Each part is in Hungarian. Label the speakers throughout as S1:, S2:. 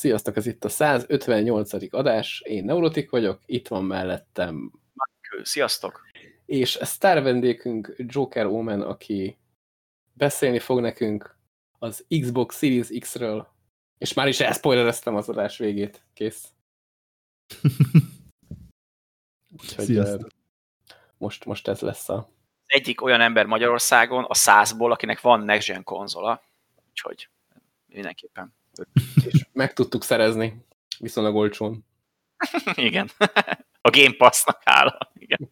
S1: Sziasztok, ez itt a 158. adás, én Neurotik vagyok, itt van mellettem.
S2: Sziasztok!
S1: És a sztár vendégünk Joker Omen, aki beszélni fog nekünk az Xbox Series X-ről, és már is elspoilereztem az adás végét. Kész. Úgyhogy most, most ez lesz a...
S2: Egyik olyan ember Magyarországon, a százból, akinek van Next Gen konzola, úgyhogy mindenképpen
S1: és meg tudtuk szerezni viszonylag olcsón.
S2: Igen. A Game Pass-nak hála. Igen.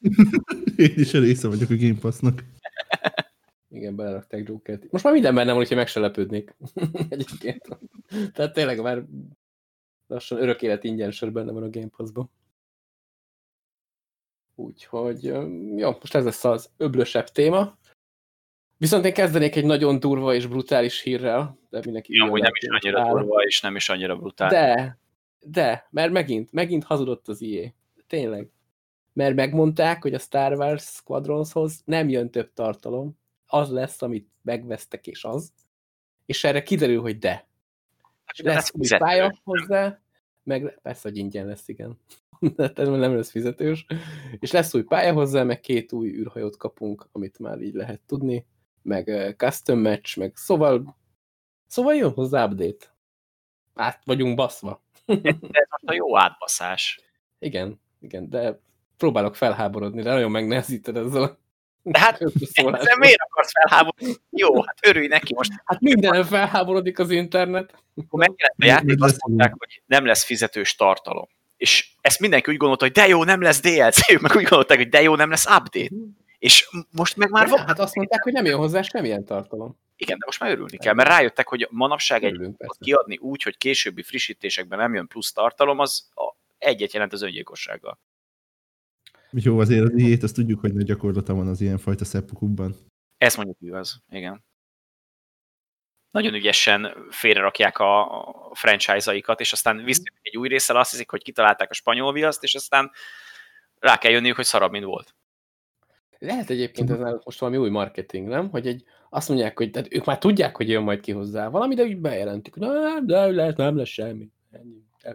S3: Én is része vagyok a Game Pass-nak.
S1: Igen, belerakták Jokert. Most már minden benne van, hogyha meg se lepődnék. Egyébként. Tehát tényleg már lassan örök élet ingyen benne van a Game Pass-ban. Úgyhogy, jó, most ez lesz az öblösebb téma. Viszont én kezdenék egy nagyon durva és brutális hírrel. De mindenki
S2: ja, hogy nem is annyira áll. durva, és nem is annyira brutális.
S1: De, de, mert megint, megint hazudott az IE. Tényleg. Mert megmondták, hogy a Star Wars Squadronshoz nem jön több tartalom, az lesz, amit megvesztek, és az. És erre kiderül, hogy de. Hát, lesz új pálya hozzá, meg persze, hogy ingyen lesz, igen. ez nem lesz fizetős. És lesz új pálya hozzá, meg két új űrhajót kapunk, amit már így lehet tudni meg custom match, meg szóval, szóval jön hozzá update. Át vagyunk baszva.
S2: Ez most a jó átbaszás.
S1: Igen, igen, de próbálok felháborodni, de nagyon megnehezíted ezzel
S2: de hát, de miért akarsz felháborodni? Jó, hát örülj neki most.
S1: Hát minden felháborodik az internet.
S2: Akkor megjelent a játék, azt mondták, hogy nem lesz fizetős tartalom. És ezt mindenki úgy gondolta, hogy de jó, nem lesz DLC, ők meg úgy gondolták, hogy de jó, nem lesz update. És most meg már
S1: van. Hát azt mondták, hogy nem jön hozzá semmilyen tartalom.
S2: Igen, de most már örülni kell, mert rájöttek, hogy manapság egy kiadni úgy, hogy későbbi frissítésekben nem jön plusz tartalom, az egyet jelent az öngyilkossággal.
S3: Jó, azért az ilyét, azt tudjuk, hogy nagy gyakorlata van az ilyenfajta szeppukukban.
S2: Ez mondjuk igaz, igen. Nagyon ügyesen félrerakják a franchise-aikat, és aztán visszajönnek egy új részsel, azt hiszik, hogy kitalálták a spanyol viaszt, és aztán rá kell jönniük, hogy szarabb, mint volt.
S1: Lehet egyébként ez most valami új marketing, nem? Hogy egy, azt mondják, hogy tehát ők már tudják, hogy jön majd ki hozzá valami, de úgy bejelentik, hogy nem, de lesz, nem lesz semmi.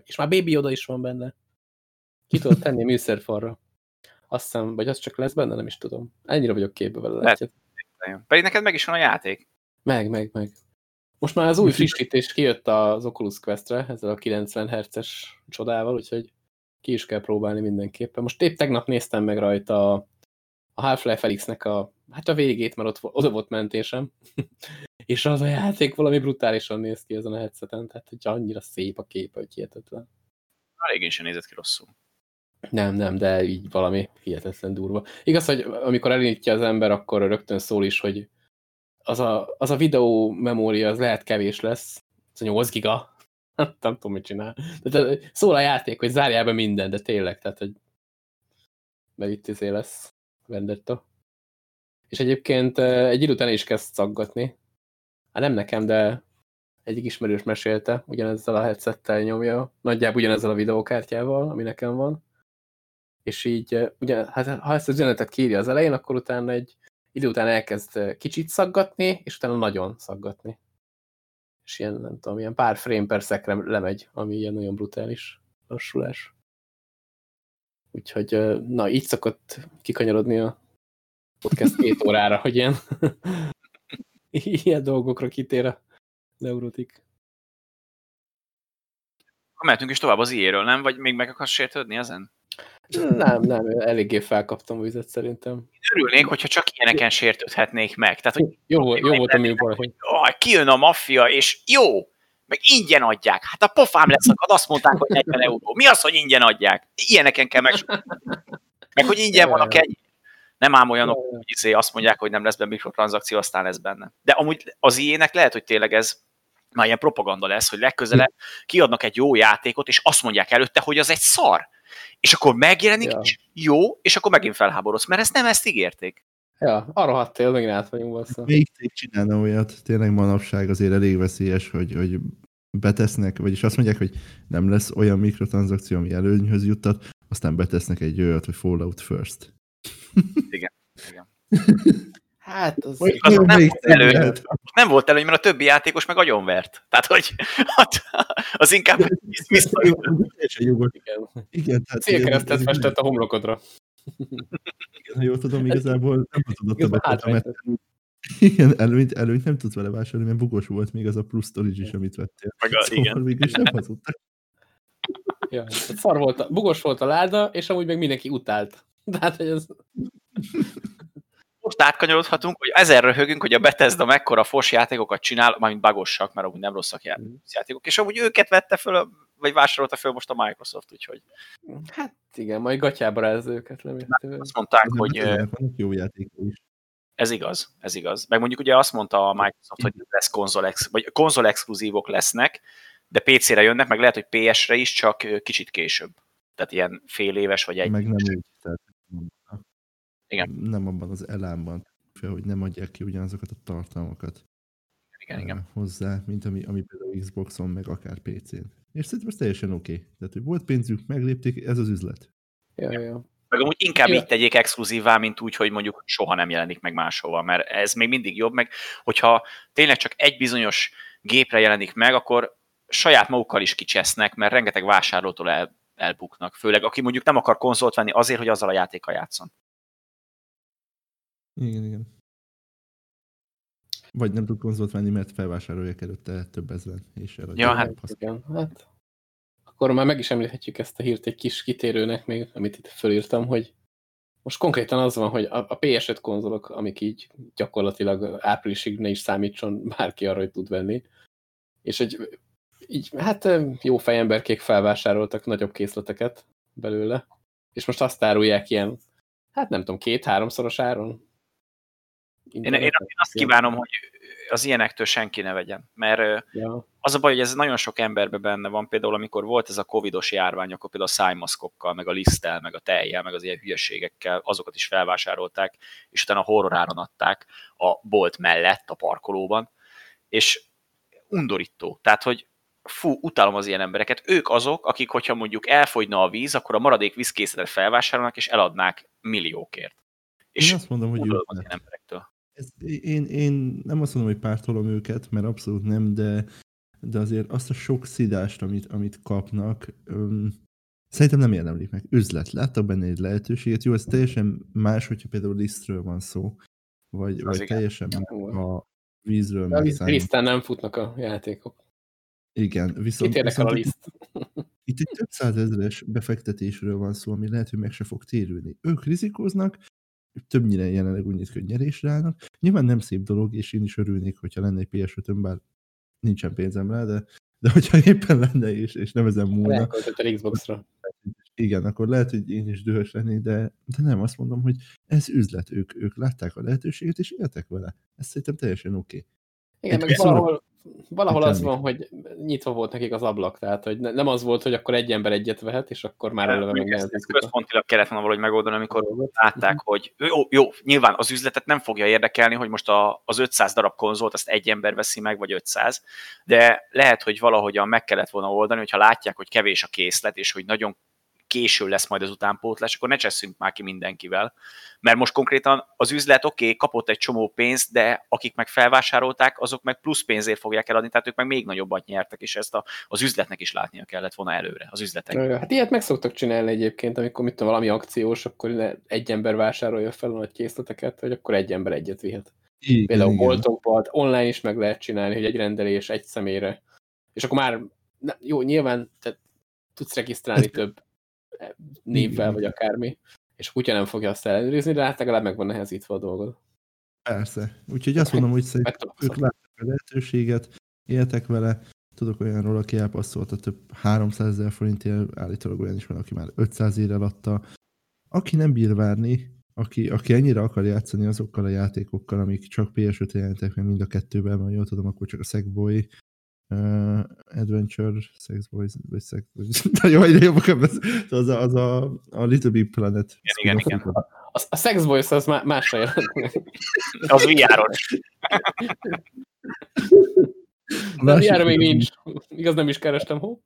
S1: És már Baby oda is van benne. Ki tudod tenni a műszerfalra. Azt hiszem, vagy az csak lesz benne, nem is tudom. Ennyire vagyok képbe vele. Lehet.
S2: Pedig neked meg is van a játék.
S1: Meg, meg, meg. Most már az új frissítés kijött az Oculus Questre, ezzel a 90 Hz-es csodával, úgyhogy ki is kell próbálni mindenképpen. Most épp tegnap néztem meg rajta a Half-Life Felixnek a, hát a végét, mert ott, oda volt mentésem. és az a játék valami brutálisan néz ki ezen a headseten, tehát hogy annyira szép a kép, hogy hihetetlen.
S2: A régén sem nézett ki rosszul.
S1: Nem, nem, de így valami hihetetlen durva. Igaz, hogy amikor elindítja az ember, akkor rögtön szól is, hogy az a, az a videó memória az lehet kevés lesz, az a 8 giga, nem tudom, mit csinál. De szól a játék, hogy zárjál be minden, de tényleg, tehát, hogy mert itt izé lesz. Vendetta. És egyébként egy idő után is kezd szaggatni. Hát nem nekem, de egyik ismerős mesélte, ugyanezzel a headsettel nyomja, nagyjából ugyanezzel a videókártyával, ami nekem van. És így, ugye, hát, ha ezt az üzenetet kírja az elején, akkor utána egy idő után elkezd kicsit szaggatni, és utána nagyon szaggatni. És ilyen, nem tudom, ilyen pár frame per szekre lemegy, ami ilyen nagyon brutális lassulás. Úgyhogy, na, így szokott kikanyarodni a podcast két órára, hogy ilyen, ilyen dolgokra kitér a neurotik.
S2: Mehetünk is tovább az ilyeről, nem? Vagy még meg akarsz sértődni ezen?
S1: Nem, nem, eléggé felkaptam a vizet szerintem.
S2: Örülnék, hogyha csak ilyeneken sértődhetnék meg. Tehát, hogy
S1: jó, jó volt a műpar. Hogy...
S2: Kijön a maffia, és jó, meg ingyen adják. Hát a pofám leszakad, azt mondták, hogy 40 euró. Mi az, hogy ingyen adják? Ilyeneken kell meg. Meg hogy ingyen van a kegy. Nem ám olyanok, hogy izé azt mondják, hogy nem lesz benne mikrotranszakció, aztán lesz benne. De amúgy az ilyenek lehet, hogy tényleg ez már ilyen propaganda lesz, hogy legközelebb kiadnak egy jó játékot, és azt mondják előtte, hogy az egy szar. És akkor megjelenik, ja. és jó, és akkor megint felháborodsz, mert ezt nem ezt ígérték.
S1: Ja, arra hattél, megint át vagyunk bassza.
S3: Még cég csinálna olyat, tényleg manapság azért elég veszélyes, hogy, hogy betesznek, vagyis azt mondják, hogy nem lesz olyan mikrotranszakció, ami előnyhöz juttat, aztán betesznek egy olyat, hogy Fallout First.
S2: Igen. Igen.
S1: Hát, az...
S3: Vagy
S2: az
S3: nem,
S2: volt elő. Nem volt előny, mert a többi játékos meg agyonvert. Tehát, hogy hát, az inkább vissza.
S3: Teljesen jogos.
S1: Igen.
S3: Igen, tehát
S1: Célkeresztet festett a homlokodra.
S3: Igen, ha jól tudom, igazából nem tudott a betölteni, mert igen, előnyt, előnyt nem tudsz vele vásárolni, mert bugos volt még az a plusz storage is, amit vettél.
S2: Meg a,
S3: Szóval
S2: igen.
S3: végül is nem hazudtak.
S1: Ja, szar volt, a, bugos volt a láda, és amúgy meg mindenki utált. Tehát, hogy ez...
S2: Most átkanyarodhatunk, hogy ezer röhögünk, hogy a Bethesda mekkora fos játékokat csinál, mármint bagosak, mert amúgy nem rosszak
S1: Mm.
S2: játékok, és amúgy őket vette föl, vagy vásárolta föl most a Microsoft, úgyhogy
S1: Hát igen, majd gatyába ráz őket, remélhetően.
S2: azt mondták,
S3: Azért
S2: hogy
S3: jó játékok is.
S2: ez igaz, ez igaz. Meg mondjuk ugye azt mondta a Microsoft, hogy lesz konzol, ex- vagy konzol exkluzívok lesznek, de PC-re jönnek, meg lehet, hogy PS-re is, csak kicsit később. Tehát ilyen fél éves vagy egy.
S3: Meg nem úgy. Tehát,
S2: Igen.
S3: Nem abban az elámban, hogy nem adják ki ugyanazokat a tartalmakat
S2: Igen, igen.
S3: eh, hozzá, mint ami, ami például Xboxon, meg akár PC-n. És szerintem ez teljesen oké. Okay. Tehát, hogy volt pénzük, meglépték, ez az üzlet.
S1: Ja, ja.
S2: Meg amúgy inkább
S1: Ja.
S2: így tegyék exkluzívá, mint úgy, hogy mondjuk soha nem jelenik meg máshova, mert ez még mindig jobb, meg hogyha tényleg csak egy bizonyos gépre jelenik meg, akkor saját magukkal is kicsesznek, mert rengeteg vásárlótól el, elbuknak. Főleg aki mondjuk nem akar konzolt venni azért, hogy azzal a játékkal játszon.
S3: Igen, igen. Vagy nem tud konzolt venni, mert felvásárolják előtte több ezeren, és.
S2: Ja, hát
S3: Azt-
S1: igen, hát akkor már meg is említhetjük ezt a hírt egy kis kitérőnek még, amit itt fölírtam, hogy most konkrétan az van, hogy a, a PS5 konzolok, amik így gyakorlatilag áprilisig ne is számítson bárki arra, hogy tud venni, és egy így, hát jó fejemberkék felvásároltak nagyobb készleteket belőle, és most azt árulják ilyen, hát nem tudom, két-háromszoros áron.
S2: Én, én, én azt kívánom, hogy az ilyenektől senki ne vegyen, mert
S1: Ja,
S2: az a baj, hogy ez nagyon sok emberben benne van, például amikor volt ez a covidos járvány, akkor például a szájmaszkokkal, meg a liszttel, meg a tejjel, meg az ilyen hülyeségekkel, azokat is felvásárolták, és utána horroráron adták a bolt mellett, a parkolóban, és undorító. Tehát, hogy fú, utálom az ilyen embereket. Ők azok, akik, hogyha mondjuk elfogyna a víz, akkor a maradék vízkészletet felvásárolnak, és eladnák milliókért. És
S3: Én azt mondom, hogy ők
S2: az ilyen emberektől.
S3: Ez, én, én nem azt mondom, hogy pártolom őket, mert abszolút nem, de, de azért azt a sok szidást, amit, amit kapnak, öm, szerintem nem érdemlik meg. Üzlet, láttak benne egy lehetőséget. Jó, ez teljesen más, hogyha például lisztről van szó, vagy, vagy
S2: igen.
S3: teljesen ha vízről
S1: a
S3: meg
S1: liszt- liszten nem futnak a játékok.
S3: Igen, viszont,
S1: Kit érdekel a liszt?
S3: itt egy több százezres befektetésről van szó, ami lehet, hogy meg se fog térülni. Ők rizikóznak, többnyire jelenleg úgy néz ki, hogy nyerésre állnak. Nyilván nem szép dolog, és én is örülnék, hogyha lenne egy ps 5 bár nincsen pénzem rá, de, de hogyha éppen lenne, és, és nem ezen múlna,
S1: Xbox-ra.
S3: igen, akkor lehet, hogy én is dühös lennék, de, de nem, azt mondom, hogy ez üzlet, ők, ők látták a lehetőséget, és éltek vele. Ez szerintem teljesen oké. Okay.
S1: Igen,
S3: Itt
S1: meg
S3: viszont-
S1: valahol, valahol az van, hogy nyitva volt nekik az ablak, tehát hogy ne- nem az volt, hogy akkor egy ember egyet vehet, és akkor már eleve meg
S2: Mondjuk ezt, ezt központilag kellett volna valahogy megoldani, amikor
S1: dolgot.
S2: látták, hogy jó, jó, nyilván az üzletet nem fogja érdekelni, hogy most a, az 500 darab konzolt azt egy ember veszi meg, vagy 500, de lehet, hogy valahogyan meg kellett volna oldani, hogyha látják, hogy kevés a készlet, és hogy nagyon késő lesz majd az utánpótlás, akkor ne csesszünk már ki mindenkivel. Mert most konkrétan az üzlet oké, okay, kapott egy csomó pénzt, de akik meg felvásárolták, azok meg plusz pénzért fogják eladni, tehát ők meg még nagyobbat nyertek, és ezt a, az üzletnek is látnia kellett volna előre, az üzletek.
S1: Hát ilyet meg szoktak csinálni egyébként, amikor mit tudom, valami akciós, akkor egy ember vásárolja fel a nagy készleteket, vagy akkor egy ember egyet vihet.
S3: Igen,
S1: Például
S3: igen.
S1: boltokban, online is meg lehet csinálni, hogy egy rendelés egy személyre. És akkor már, na, jó, nyilván te tudsz regisztrálni több eh, névvel, vagy akármi, és a kutya nem fogja azt ellenőrizni, de hát legalább meg van nehezítve a dolgod.
S3: Persze. Úgyhogy azt mondom, hogy szerintem ők láttak a lehetőséget, éltek vele. Tudok olyanról, aki elpasszolta több 300 ezer forintért, állítólag olyan is van, aki már 500 ére adta. Aki nem bír várni, aki, aki ennyire akar játszani azokkal a játékokkal, amik csak PS5 jelentek meg mind a kettőben, mert jól tudom, akkor csak a Sackboy uh, Adventure, Sex Boys, vagy Sex Boys. De jó, egyre jobbak. Az a, az a, a Little Big Planet.
S2: Igen, igen,
S3: spin-off.
S1: A, a Sex Boys az má, másra jelent.
S2: Az VR-os.
S1: De
S3: Másik-
S1: ilyenre még nincs. Igaz, nem is kerestem, hopp.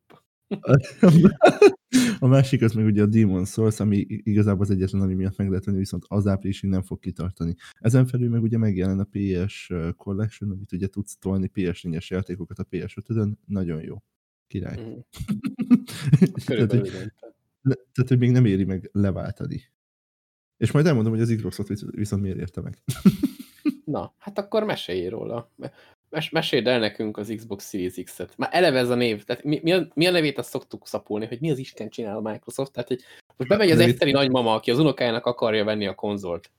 S3: A másik az meg ugye a Demon Souls, ami igazából az egyetlen, ami miatt meg lehet venni, viszont az áprilisig nem fog kitartani. Ezen felül meg ugye megjelen a PS Collection, amit ugye tudsz tolni ps 4 játékokat a ps 5 nagyon jó. Király. Mm. tehát, hogy, tehát, hogy még nem éri meg leváltani. És majd elmondom, hogy az Xbox-ot viszont miért érte meg.
S1: Na, hát akkor mesélj róla. Mes meséld el nekünk az Xbox Series X-et. Már eleve ez a név. Tehát mi, mi, a, mi a nevét azt szoktuk szapulni, hogy mi az Isten csinál a Microsoft. Tehát, hogy most bemegy az egyszeri nagymama, aki az unokájának akarja venni a konzolt.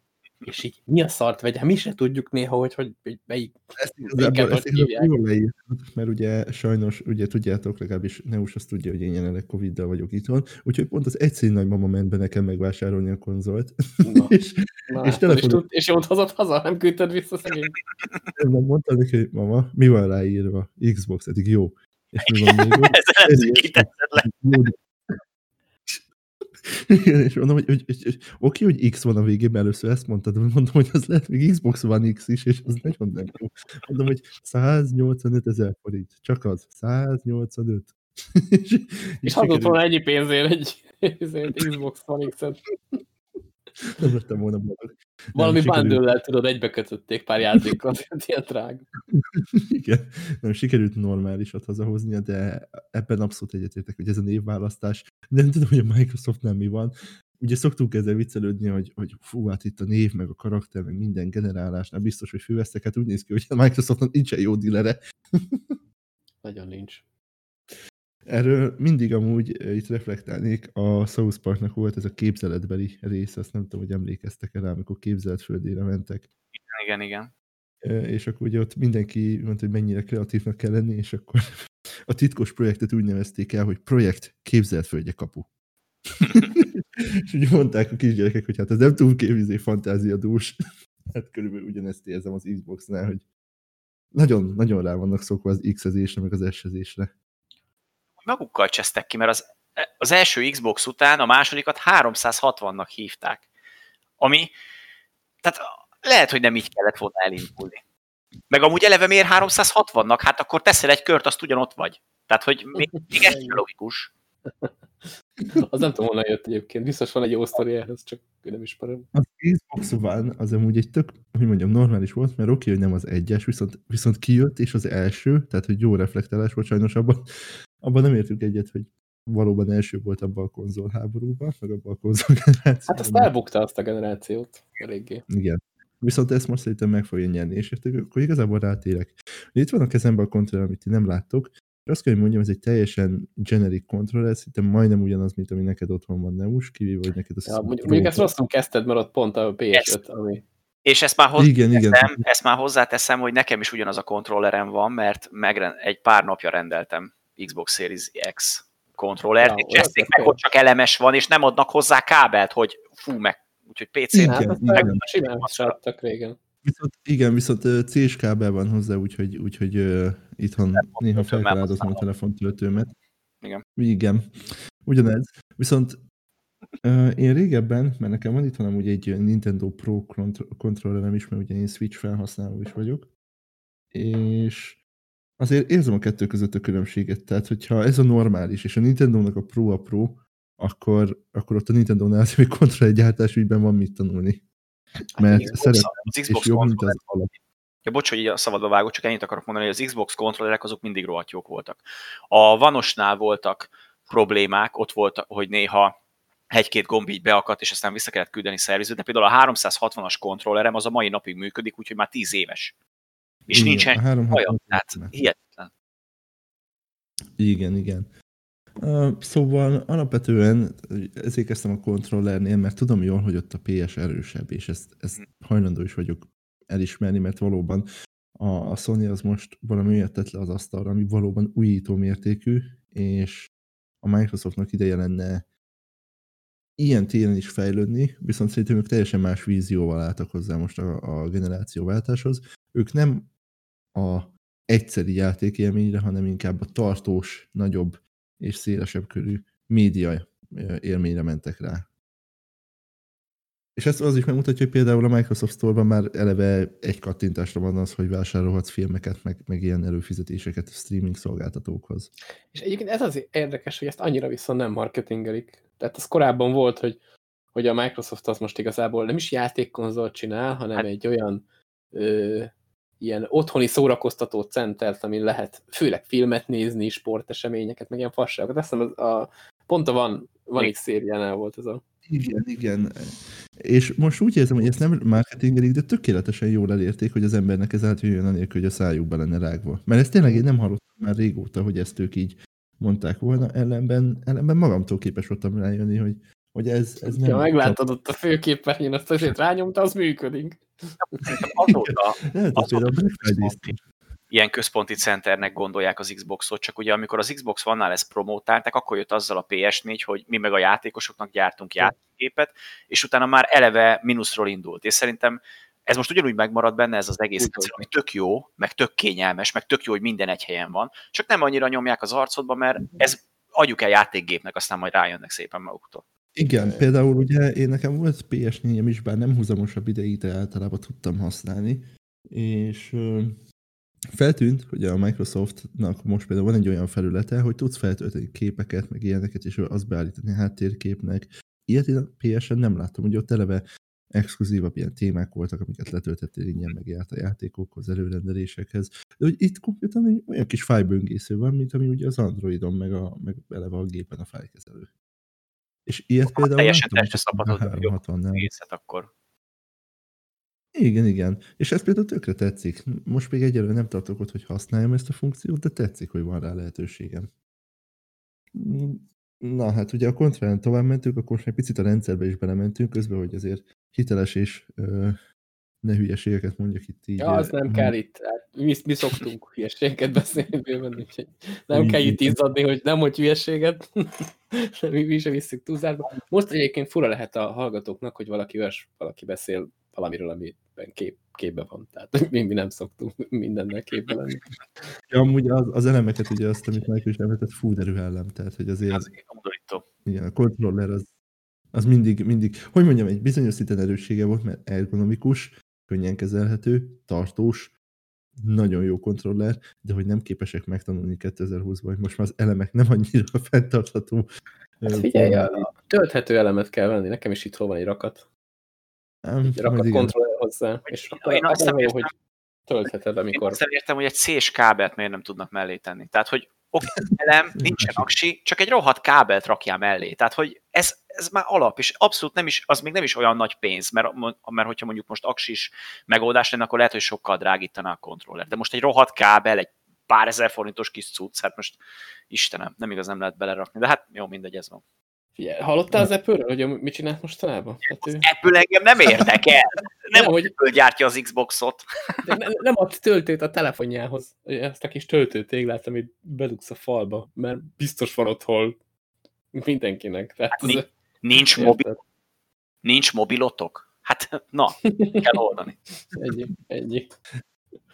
S1: És így mi a szart vegye? Mi se tudjuk néha, hogy, hogy, hogy melyik...
S3: Ezt igazából, ezt mert ugye sajnos, ugye tudjátok, legalábbis Neus azt tudja, hogy én jelenleg Covid-dal vagyok itthon, úgyhogy pont az egyszerű nagymama ment be nekem megvásárolni a konzolt.
S1: Na, és, na, és, telefon... és, tud, és jót hozott haza, nem küldted vissza szegény.
S3: Mondtam neki, hogy mama, mi van ráírva? Xbox, eddig jó. És mi van még?
S2: Ezzel nem
S3: igen, és mondom, hogy, hogy, hogy, hogy oké, hogy X van a végében, először ezt mondtad, de mondom, hogy az lehet még Xbox van X is, és az nagyon nem jó. Mondom, hogy 185 ezer forint, csak az, 185.
S1: és, és, és adott volna ennyi pénzért egy, egy Xbox One X-et.
S3: Nem lettem volna boldog.
S1: Valami bundle tudod, egybe kötötték pár játékkal, ilyen drága.
S3: Igen, nem sikerült normálisat hazahozni, de ebben abszolút egyetértek, hogy ez a névválasztás. Nem tudom, hogy a Microsoft nem mi van. Ugye szoktunk ezzel viccelődni, hogy, hogy fú, hát itt a név, meg a karakter, meg minden generálásnál biztos, hogy fővesztek, hát úgy néz ki, hogy a Microsoftnak nincsen jó dilere.
S1: Nagyon nincs.
S3: Erről mindig amúgy itt reflektálnék, a South Parknak volt ez a képzeletbeli rész, azt nem tudom, hogy emlékeztek el amikor képzeletföldére mentek.
S2: Igen, igen.
S3: És akkor ugye ott mindenki mondta, hogy mennyire kreatívnak kell lenni, és akkor a titkos projektet úgy nevezték el, hogy projekt képzeletföldje kapu. és úgy mondták a kisgyerekek, hogy hát ez nem túl képzé fantázia dús. hát körülbelül ugyanezt érzem az Xbox-nál, hogy nagyon, nagyon rá vannak szokva az X-ezésre, meg az S-ezésre
S2: magukkal csesztek ki, mert az, az első Xbox után a másodikat 360-nak hívták. Ami, tehát lehet, hogy nem így kellett volna elindulni. Meg amúgy eleve miért 360-nak? Hát akkor teszel egy kört, azt ugyanott vagy. Tehát, hogy még, még ez logikus.
S1: Az nem tudom, honnan jött egyébként. Biztos van egy jó sztori ehhez, csak nem ismerem.
S3: Az Xbox One az amúgy egy tök, hogy mondjam, normális volt, mert oké, hogy nem az egyes, viszont, viszont kijött, és az első, tehát hogy jó reflektálás volt sajnos abban, abban nem értünk egyet, hogy valóban első volt abban a konzolháborúban, meg abban a konzolgenerációban.
S1: Hát azt elbukta azt a generációt eléggé.
S3: Igen. Viszont ezt most szerintem meg fogja nyerni, és akkor igazából rátérek. Itt van a kezemben a kontroller, amit ti nem láttok, és azt kell, hogy mondjam, ez egy teljesen generic kontroller, szerintem majdnem ugyanaz, mint ami neked otthon van, Neus, kivéve, hogy neked az...
S1: Ja, mondjuk, mondjuk ezt rosszul kezdted, mert ott pont a PS5, ami...
S2: És ezt már, hozzáteszem, igen, igen. ezt már hozzáteszem, hogy nekem is ugyanaz a kontrollerem van, mert megrend, egy pár napja rendeltem Xbox Series X kontrollert, ja, és kezdték meg, hogy csak elemes van, és nem adnak hozzá kábelt, hogy fú, meg, úgyhogy PC-t
S1: igen, meg, igen. régen.
S3: Viszont, igen, viszont uh, CS kábel van hozzá, úgyhogy, úgyhogy uh, itthon néha fel kell áldoznom a telefontöltőmet.
S2: Igen.
S3: Igen. Ugyanez. Viszont uh, én régebben, mert nekem van itthon amúgy egy Nintendo Pro kontrollerem is, mert ugye én Switch felhasználó is vagyok, és azért érzem a kettő között a különbséget. Tehát, hogyha ez a normális, és a Nintendo-nak a Pro a Pro, akkor, akkor ott a Nintendo-nál azért még kontra egy gyártás ügyben van mit tanulni. Hát Mert hát, szeretem, az Xbox és jobb, mint az alap.
S2: Ja, bocs, hogy így a szabadba vágok, csak ennyit akarok mondani, hogy az Xbox kontrollerek azok mindig rohadt jók voltak. A Vanosnál voltak problémák, ott volt, hogy néha egy-két gomb így beakadt, és aztán vissza kellett küldeni szervizőt, de például a 360-as kontrollerem az a mai napig működik, úgyhogy már 10 éves. És igen, nincsen olyan, tehát hihetetlen.
S3: Igen, igen. Uh, szóval alapvetően ezért kezdtem a kontrollernél, mert tudom jól, hogy ott a PS erősebb, és ezt, ezt hm. hajlandó is vagyok elismerni, mert valóban a, a Sony az most valami olyat tett le az asztalra, ami valóban újító mértékű, és a Microsoftnak ideje lenne ilyen téren is fejlődni, viszont szerintem ők teljesen más vízióval álltak hozzá most a, a generációváltáshoz. Ők nem a egyszeri játékélményre, hanem inkább a tartós, nagyobb és szélesebb körű média élményre mentek rá. És ezt az is megmutatja, hogy például a Microsoft Store-ban már eleve egy kattintásra van az, hogy vásárolhatsz filmeket, meg, meg ilyen előfizetéseket a streaming szolgáltatókhoz.
S1: És egyébként ez az érdekes, hogy ezt annyira viszont nem marketingelik. Tehát az korábban volt, hogy, hogy a Microsoft az most igazából nem is játékkonzolt csinál, hanem hát. egy olyan ö, ilyen otthoni szórakoztató centert, ami lehet főleg filmet nézni, sporteseményeket, meg ilyen fasságokat. Azt hiszem, az a, pont a van, van X szériánál volt ez a...
S3: Igen, igen. És most úgy érzem, hogy ezt nem marketingelik, de tökéletesen jól elérték, hogy az embernek ez átjöjjön anélkül, hogy a szájukba lenne rágva. Mert ezt tényleg én nem hallottam már régóta, hogy ezt ők így mondták volna, ellenben, ellenben magamtól képes voltam rájönni, hogy, hogy ez, ez nem...
S1: Ja, meglátod ott a főképernyőn, azt azért rányomta, az működik.
S2: Azóta, azóta ilyen központi centernek gondolják az Xboxot, csak ugye amikor az Xbox One-nál ezt promótálták, akkor jött azzal a PS4, hogy mi meg a játékosoknak gyártunk játéképet, és utána már eleve mínuszról indult. És szerintem ez most ugyanúgy megmarad benne ez az egész rendszer, ami tök jó, meg tök kényelmes, meg tök jó, hogy minden egy helyen van, csak nem annyira nyomják az arcodba, mert ez adjuk el játékgépnek, aztán majd rájönnek szépen maguktól.
S3: Igen, például ugye én nekem volt PS4-em is, bár nem húzamosabb ideig, de általában tudtam használni, és feltűnt, hogy a Microsoftnak most például van egy olyan felülete, hogy tudsz feltölteni képeket, meg ilyeneket, és azt beállítani háttérképnek. Ilyet én a PS-en nem láttam, hogy ott eleve exkluzívabb ilyen témák voltak, amiket letöltettél ingyen megjárt a játékokhoz, előrendelésekhez. De hogy itt konkrétan olyan kis fájböngésző van, mint ami ugye az Androidon, meg, a, meg eleve a gépen a fájkezelő. És ilyet például
S2: teljesen testre szabadod a egészet akkor.
S3: Igen, igen. És ez például tökre tetszik. Most még egyelőre nem tartok ott, hogy használjam ezt a funkciót, de tetszik, hogy van rá lehetőségem. Na hát ugye a kontrán tovább mentünk, akkor most egy picit a rendszerbe is belementünk közben, hogy azért hiteles és ö, ne hülyeségeket mondjak itt így.
S1: Ja, az nem kell itt. Hát, mi, mi szoktunk hülyeségeket beszélni bőven, úgyhogy nem kell itt izzadni, hogy nem hogy hülyeséget. mi, mi sem visszük túlzárba. Most egyébként fura lehet a hallgatóknak, hogy valaki, vers, valaki beszél valamiről, amiben kép, képbe van. Tehát mi, mi nem szoktunk mindennel képbe lenni.
S3: Ja, amúgy az, az elemeket, ugye azt, amit Michael is említett, fú derűhellem, tehát hogy azért... Az
S2: a
S3: Igen, a controller az, az mindig, mindig, hogy mondjam, egy bizonyos szinten erőssége volt, mert ergonomikus, könnyen kezelhető, tartós, nagyon jó kontroller, de hogy nem képesek megtanulni 2020-ban, hogy most már az elemek nem annyira fenntartható.
S1: Hát figyelj, a tölthető elemet kell venni, nekem is itt van egy rakat. Nem, rakat kontroller hozzá, és akkor én azt jó, hogy töltheted, amikor... Én
S2: azt értem, hogy egy C-s kábelt miért nem tudnak mellé tenni. Tehát, hogy oké, elem, nincsen aksi, csak egy rohadt kábelt rakjál mellé. Tehát, hogy ez, ez már alap, és abszolút nem is, az még nem is olyan nagy pénz, mert, mert hogyha mondjuk most aksis megoldás lenne, akkor lehet, hogy sokkal drágítaná a kontroller. De most egy rohadt kábel, egy pár ezer forintos kis cucc, hát most Istenem, nem igaz, nem lehet belerakni, de hát jó, mindegy, ez van.
S1: Figyelj, hallottál az Apple-ről, hogy mit csinált mostanában? Hát
S2: ő... Apple engem nem érdekel. Nem, nem hogy Apple gyártja az Xboxot.
S1: De nem, nem ad töltőt a telefonjához. Ezt a kis töltőtéglát, amit bedugsz a falba, mert biztos van otthon mindenkinek. Tehát hát,
S2: az... Nincs mobil. Nincs mobilotok? Hát, na, kell oldani.
S1: ennyi, ennyi.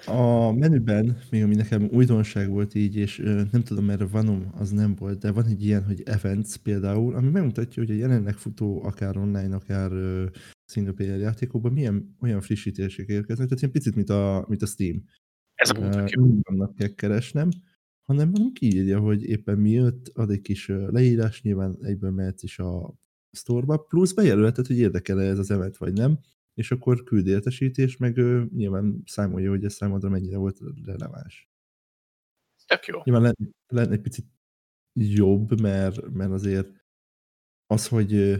S3: A menüben, még ami nekem újdonság volt így, és nem tudom, mert Vanom az nem volt, de van egy ilyen, hogy events például, ami megmutatja, hogy a jelenleg futó akár online, akár single player játékokban milyen olyan frissítések érkeznek, tehát ilyen picit, mint a, mint a Steam.
S2: Ez a
S3: uh, annak kell keresnem, hanem kiírja, hogy éppen mi jött, ad egy kis leírás, nyilván egyből mehetsz is a store plusz bejelölheted, hogy érdekel -e ez az event, vagy nem, és akkor küld értesítés, meg ő nyilván számolja, hogy ez számodra mennyire volt releváns.
S2: Tök jó.
S3: Nyilván lenne, lenne egy picit jobb, mert, mert azért az, hogy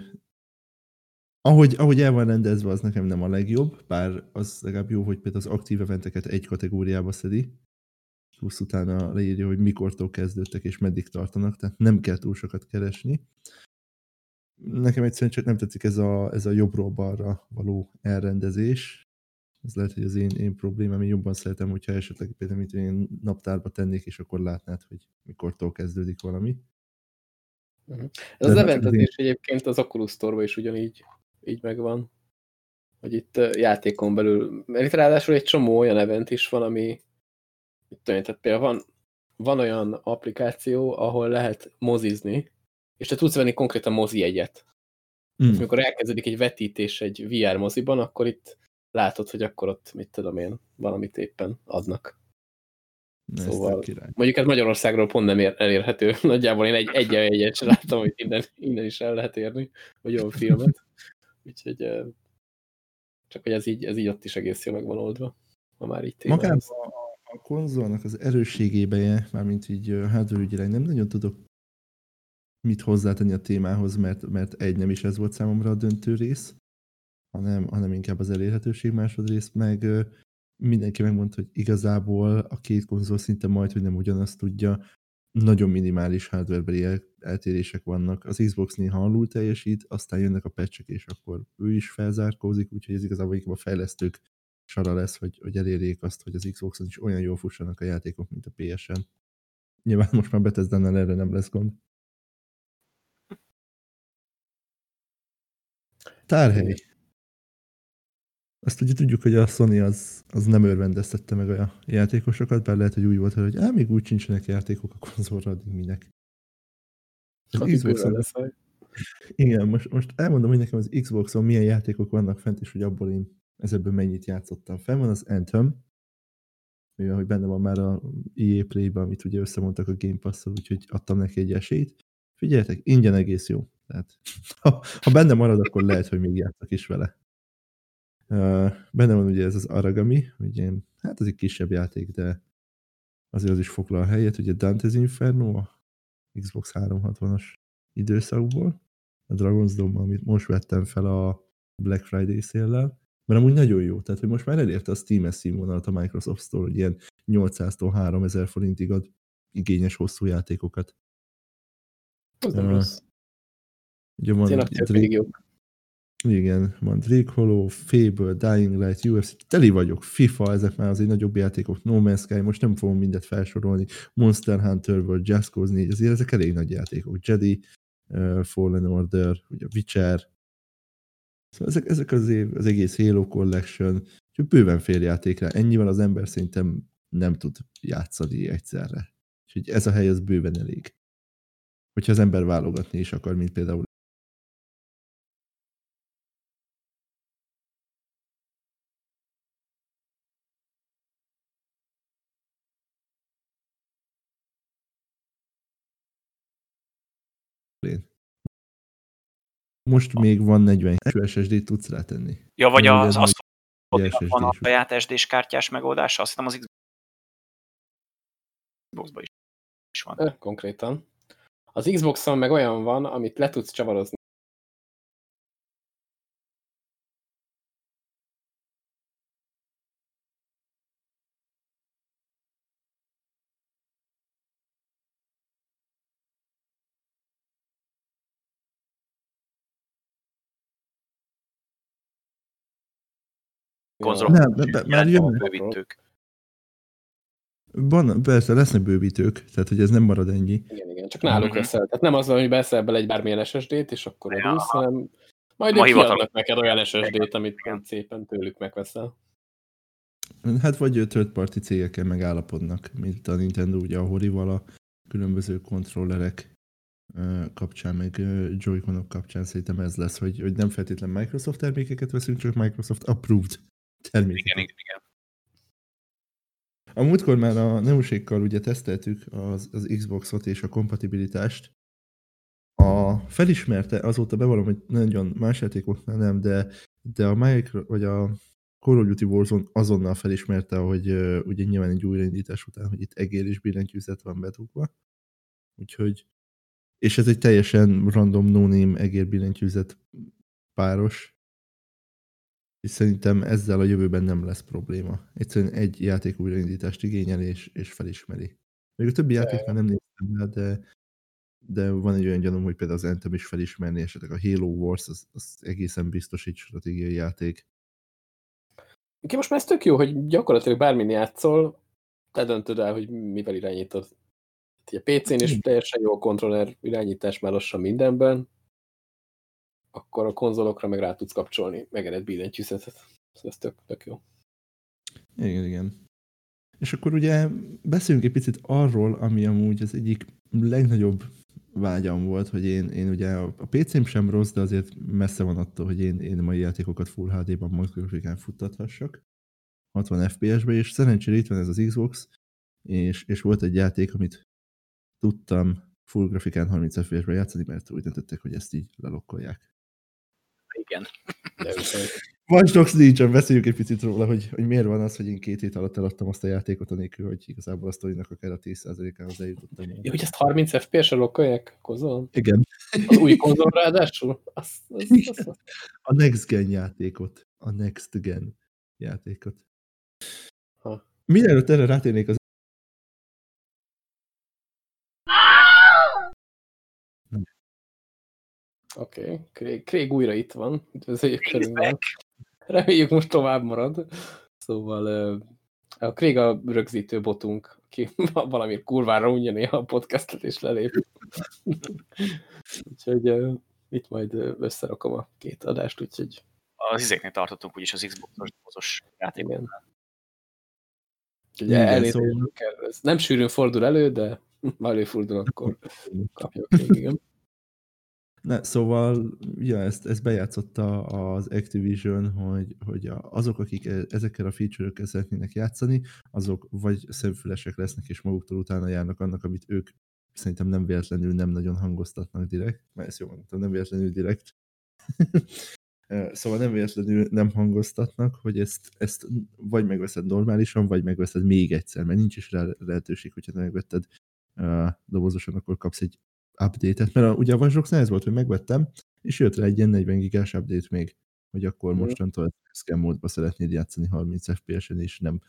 S3: ahogy, ahogy el van rendezve, az nekem nem a legjobb, bár az legalább jó, hogy például az aktív eventeket egy kategóriába szedi, plusz utána leírja, hogy mikortól kezdődtek és meddig tartanak, tehát nem kell túl sokat keresni nekem egyszerűen csak nem tetszik ez a, ez a jobbról balra való elrendezés. Ez lehet, hogy az én, én problémám, én jobban szeretem, hogyha esetleg például, mint én naptárba tennék, és akkor látnád, hogy mikortól kezdődik valami.
S1: Uh-huh. Ez az eventezés én... egyébként az Oculus Store-ban is ugyanígy így megvan. Hogy itt játékon belül, mert itt ráadásul egy csomó olyan event is van, ami itt tudom, tehát például van, van olyan applikáció, ahol lehet mozizni, és te tudsz venni konkrétan mozi egyet. Mm. Amikor elkezdődik egy vetítés egy VR moziban, akkor itt látod, hogy akkor ott, mit tudom én, valamit éppen adnak. Ne, szóval, mondjuk ez Magyarországról pont nem ér, elérhető. Nagyjából én egy egyen egyet sem láttam, hogy innen, innen is el lehet érni, vagy olyan filmet. Úgyhogy csak hogy ez így, ez így ott is egész jól meg van oldva, ha már így
S3: Magában a, a konzolnak az erősségébe, mármint így hardware ügyileg nem nagyon tudok mit hozzátenni a témához, mert, mert egy nem is ez volt számomra a döntő rész, hanem, hanem inkább az elérhetőség másodrészt, meg mindenki megmondta, hogy igazából a két konzol szinte majd, hogy nem ugyanazt tudja, nagyon minimális hardwarebeli eltérések vannak. Az Xbox néha alul teljesít, aztán jönnek a patchek, és akkor ő is felzárkózik, úgyhogy ez igazából inkább a fejlesztők sara lesz, hogy, hogy elérjék azt, hogy az Xboxon is olyan jól fussanak a játékok, mint a PS-en. Nyilván most már bethesda erre nem lesz gond. Tárhely. Azt ugye tudjuk, hogy a Sony az, az nem örvendeztette meg a játékosokat, bár lehet, hogy úgy volt, hogy á, még úgy sincsenek játékok a konzolra, addig minek. Az Xboxon... Igen, most, most elmondom, hogy nekem az Xboxon milyen játékok vannak fent, és hogy abból én ezekből mennyit játszottam. Fenn van az Anthem, mivel hogy benne van már a EA Play-ben, amit ugye összemondtak a Game Pass-szal, úgyhogy adtam neki egy esélyt. Figyeljetek, ingyen egész jó. Tehát, ha, ha benne marad, akkor lehet, hogy még játszok is vele. Uh, benne van ugye ez az Aragami, ugye, hát ez egy kisebb játék, de azért az is foglal a helyet, ugye Dante's Inferno, a Xbox 360-as időszakból, a Dragon's Dome, amit most vettem fel a Black Friday széllel, mert amúgy nagyon jó, tehát hogy most már elérte a Steam színvonalat a Microsoft Store, hogy ilyen 800-tól 3000 forintig ad igényes hosszú játékokat.
S1: Az nem uh, rossz.
S3: Ugye van, Drake, igen, van Drake Hollow, Fable, Dying Light, UFC, teli vagyok, FIFA, ezek már azért nagyobb játékok, No Man's Sky, most nem fogom mindet felsorolni, Monster Hunter World, Just Cause 4, azért ezek elég nagy játékok, Jedi, uh, Fallen Order, ugye Witcher, szóval ezek, ezek az, év, az egész Halo Collection, úgyhogy bőven fél játékra, ennyivel az ember szerintem nem tud játszani egyszerre. Úgyhogy ez a hely az bőven elég. Hogyha az ember válogatni is akar, mint például Most még van 40 SSD-t tudsz rátenni.
S2: Ja, vagy az, az, az van a saját SD-s kártyás megoldása, azt hiszem az Xbox-ban is van.
S1: Ö, konkrétan. Az Xbox-on meg olyan van, amit le tudsz csavarozni
S2: konzolok. Nem, be, be, már jönnek. Bővítők.
S3: Van, persze, lesznek bővítők, tehát hogy ez nem marad ennyi.
S1: Igen, igen, csak náluk mm-hmm. leszel. Tehát nem az, hogy beszél bele egy bármilyen SSD-t, és akkor ja. rúsz, hanem majd ők kiadnak neked olyan SSD-t, amit igen. szépen tőlük megveszel.
S3: Hát vagy third party cégekkel megállapodnak, mint a Nintendo, ugye a Horival a különböző kontrollerek kapcsán, meg Joy-Conok kapcsán szerintem ez lesz, hogy, hogy nem feltétlen Microsoft termékeket veszünk, csak Microsoft approved termékeket.
S2: Igen, igen, igen.
S3: A múltkor már a Neusékkal ugye teszteltük az, az Xboxot és a kompatibilitást. A felismerte, azóta bevallom, hogy nagyon más játékoknál nem, de, de a Micro, vagy a Call of Duty Warzone azonnal felismerte, hogy uh, ugye nyilván egy újraindítás után, hogy itt egér és billentyűzet van bedugva. Úgyhogy és ez egy teljesen random no-name egér billentyűzet páros, és szerintem ezzel a jövőben nem lesz probléma. Egyszerűen egy játék újraindítást igényel és, és felismeri. Még a többi játék már nem néztem rá, de, de van egy olyan gyanúm, hogy például az Anthem is felismerni, esetleg a Halo Wars, az, az egészen biztos egy stratégiai játék.
S1: Ki most már ez tök jó, hogy gyakorlatilag bármin játszol, te döntöd el, hogy mivel irányítod. A PC-n is teljesen jó a kontroller irányítás már lassan mindenben, akkor a konzolokra meg rá tudsz kapcsolni megered billentyűzetet. Ez tök, tök jó.
S3: Igen, igen. És akkor ugye beszéljünk egy picit arról, ami amúgy az egyik legnagyobb vágyam volt, hogy én, én ugye a, PC-m sem rossz, de azért messze van attól, hogy én, én mai játékokat Full HD-ban maggrafikán futtathassak. 60 FPS-be, és szerencsére itt van ez az Xbox, és, és volt egy játék, amit tudtam full grafikán 30 FPS-be játszani, mert úgy döntöttek, hogy ezt így lelokkolják.
S2: Igen.
S3: Watch Dogs Legion, beszéljük egy picit róla, hogy, hogy miért van az, hogy én két hét alatt eladtam azt a játékot, anélkül, hogy igazából a sztorinak akár a 10%-ához eljutottam.
S1: Ja, hogy ezt 30 FPS-re lokkolják konzolon?
S3: Igen.
S1: Az új konzol ráadásul? Az, az, az, az.
S3: A Next Gen játékot. A Next Gen játékot.
S1: Ha.
S3: Mielőtt erre rátérnék az
S1: Oké, okay. Craig, Craig újra itt van, üdvözöljük körünkben. Reméljük most tovább marad. Szóval a Craig a rögzítő botunk, aki valamiért kurvára unja néha a podcastet és lelép. úgyhogy itt majd összerakom a két adást, úgyhogy
S2: Az izéknél tartottunk úgyis az Xbox-os dobozos.
S1: Úgyhogy
S3: Igen,
S1: elnézést
S3: szóval-
S1: nem sűrűn fordul elő, de ha előfordul, akkor a Craig, igen.
S3: Ne, szóval, ja, ezt, ezt bejátszotta az Activision, hogy, hogy azok, akik e- ezekkel a feature-ökkel szeretnének játszani, azok vagy szemfülesek lesznek, és maguktól utána járnak annak, amit ők szerintem nem véletlenül nem nagyon hangoztatnak direkt, mert ezt jól mondtam, nem véletlenül direkt. Eh, szóval nem véletlenül nem hangoztatnak, hogy ezt, ezt vagy megveszed normálisan, vagy megveszed még egyszer, mert nincs is rá lehetőség, hogyha te megvetted uh, dobozosan, akkor kapsz egy update-et, mert a, ugye a Watch ez volt, hogy megvettem, és jött rá egy ilyen 40 gigás update még, hogy akkor
S1: Mhm.
S3: mostantól scan módba szeretnéd játszani 30 FPS-en, és nem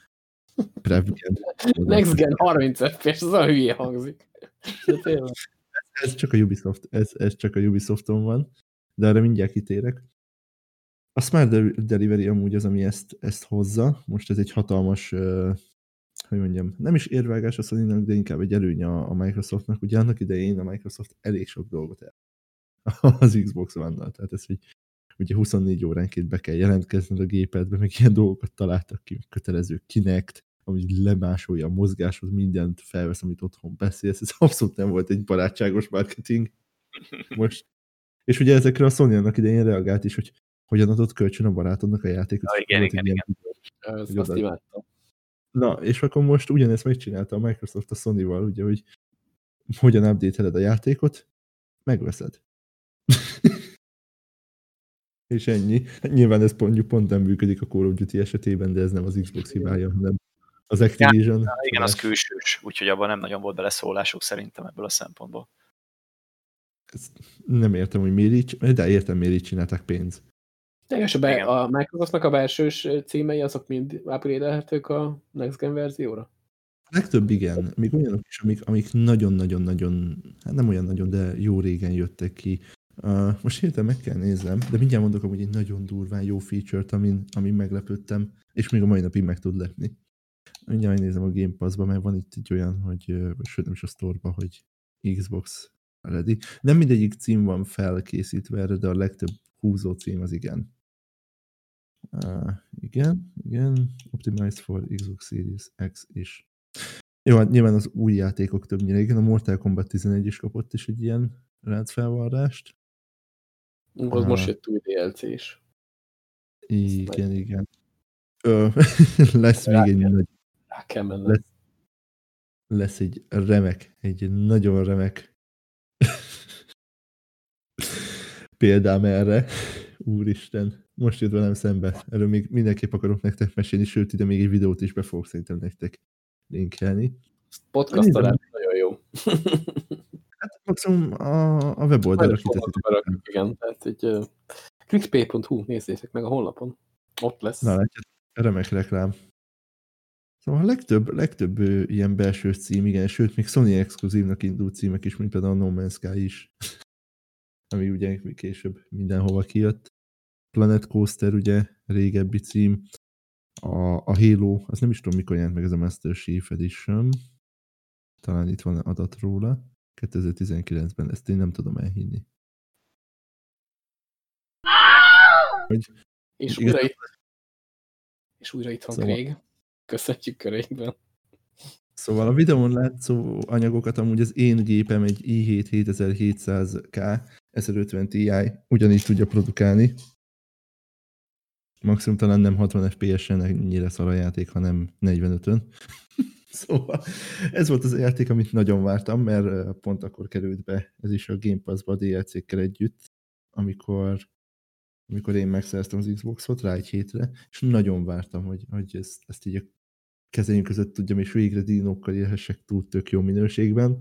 S3: Previant.
S1: Next Gen 30 FPS, az olyan hülye hangzik.
S3: Ez csak a Ubisoft, ez, ez csak a Ubisofton van, de erre mindjárt kitérek. A Smart De- Delivery amúgy az, ami ezt, ezt hozza. Most ez egy hatalmas, uh, hogy mondjam, nem is érvágás a sony de inkább egy előny a, a Microsoftnak. Ugye annak idején a Microsoft elég sok dolgot el az Xbox One-nal. Tehát ez, hogy ugye 24 óránként be kell jelentkezned a gépedbe, meg ilyen dolgokat találtak ki, kötelező Kinect, ami lemásolja a mozgáshoz, mindent felvesz, amit otthon beszélsz. Ez abszolút nem volt egy barátságos marketing. Most. És ugye ezekre a Sony annak idején reagált is, hogy hogyan adott kölcsön a barátodnak a játékot.
S2: Ja, igen, igen,
S3: ilyen
S1: Ezt azt imádtam.
S3: Na, és akkor most ugyanezt megcsinálta a Microsoft a Sony-val, ugye, hogy hogyan update a játékot, megveszed. és ennyi. Nyilván ez mondjuk pont nem működik a Call of Duty esetében, de ez nem az Xbox hibája, hanem az Activision.
S2: Ja, igen, az külsős, úgyhogy abban nem nagyon volt beleszólásuk szerintem ebből a szempontból.
S3: Ezt nem értem, hogy miért így, de értem, miért így csinálták pénz.
S1: És a, be, a Microsoftnak a belsős címei, azok mind upgrade a Next Gen verzióra?
S3: A legtöbb igen, még olyanok is, amik, amik nagyon-nagyon-nagyon, hát nem olyan nagyon, de jó régen jöttek ki. Uh, most hirtelen meg kell néznem, de mindjárt mondok amúgy egy nagyon durván jó feature-t, amin, amin meglepődtem, és még a mai napig meg tud lepni. Mindjárt megnézem a Game Pass-ba, mert van itt egy olyan, hogy, sőt nem is a store hogy Xbox ready. Nem mindegyik cím van felkészítve erre, de a legtöbb húzó cím az igen. Uh, igen, igen, Optimized for Xbox Series X is. Jó, hát nyilván az új játékok többnyire, igen, a Mortal Kombat 11 is kapott is egy ilyen ráncfelvarrást.
S1: Az
S3: Aha.
S1: most jött új DLC is.
S3: Igen, igen. Ö, lesz még egy
S1: Rá-
S3: nagy,
S1: Rá kell mennem.
S3: Lesz. lesz egy remek, egy nagyon remek példám erre. Úristen, most jött velem szembe. Erről még mindenképp akarok nektek mesélni, sőt, ide még egy videót is be fogok szerintem nektek linkelni.
S1: Podcast talán nagyon jó.
S3: Hát maximum a, a weboldalra kitetitek.
S1: Igen, tehát egy uh, clickpay.hu, nézzétek meg a honlapon. Ott lesz.
S3: Na, látjátok, remek reklám. Szóval a legtöbb, legtöbb ö, ilyen belső cím, igen, sőt, még Sony exkluzívnak indult címek is, mint például a No Man's Sky is, ami ugye később mindenhova kijött. Planet Coaster, ugye, régebbi cím. A, a Halo, az nem is tudom, mikor jelent meg ez a Master Chief Edition. Talán itt van adat róla. 2019-ben, ezt én nem tudom elhinni. Hogy
S1: És
S3: Igen.
S1: újra itt, és újra itt van
S3: Szóval-
S1: Craig. Köszönjük körékben.
S3: Szóval a videón látszó anyagokat amúgy az én gépem egy i7 7700K 1050 Ti ugyanígy tudja produkálni. Maximum talán nem 60 FPS-en ennyire szar a játék, hanem 45-ön. szóval ez volt az a játék, amit nagyon vártam, mert pont akkor került be ez is a Game Pass-ba a DLC-kkel együtt, amikor, amikor én megszereztem az Xbox-ot rá egy hétre, és nagyon vártam, hogy, hogy ezt, ezt így a kezeim között tudjam, és végre dinókkal élhessek túl tök jó minőségben.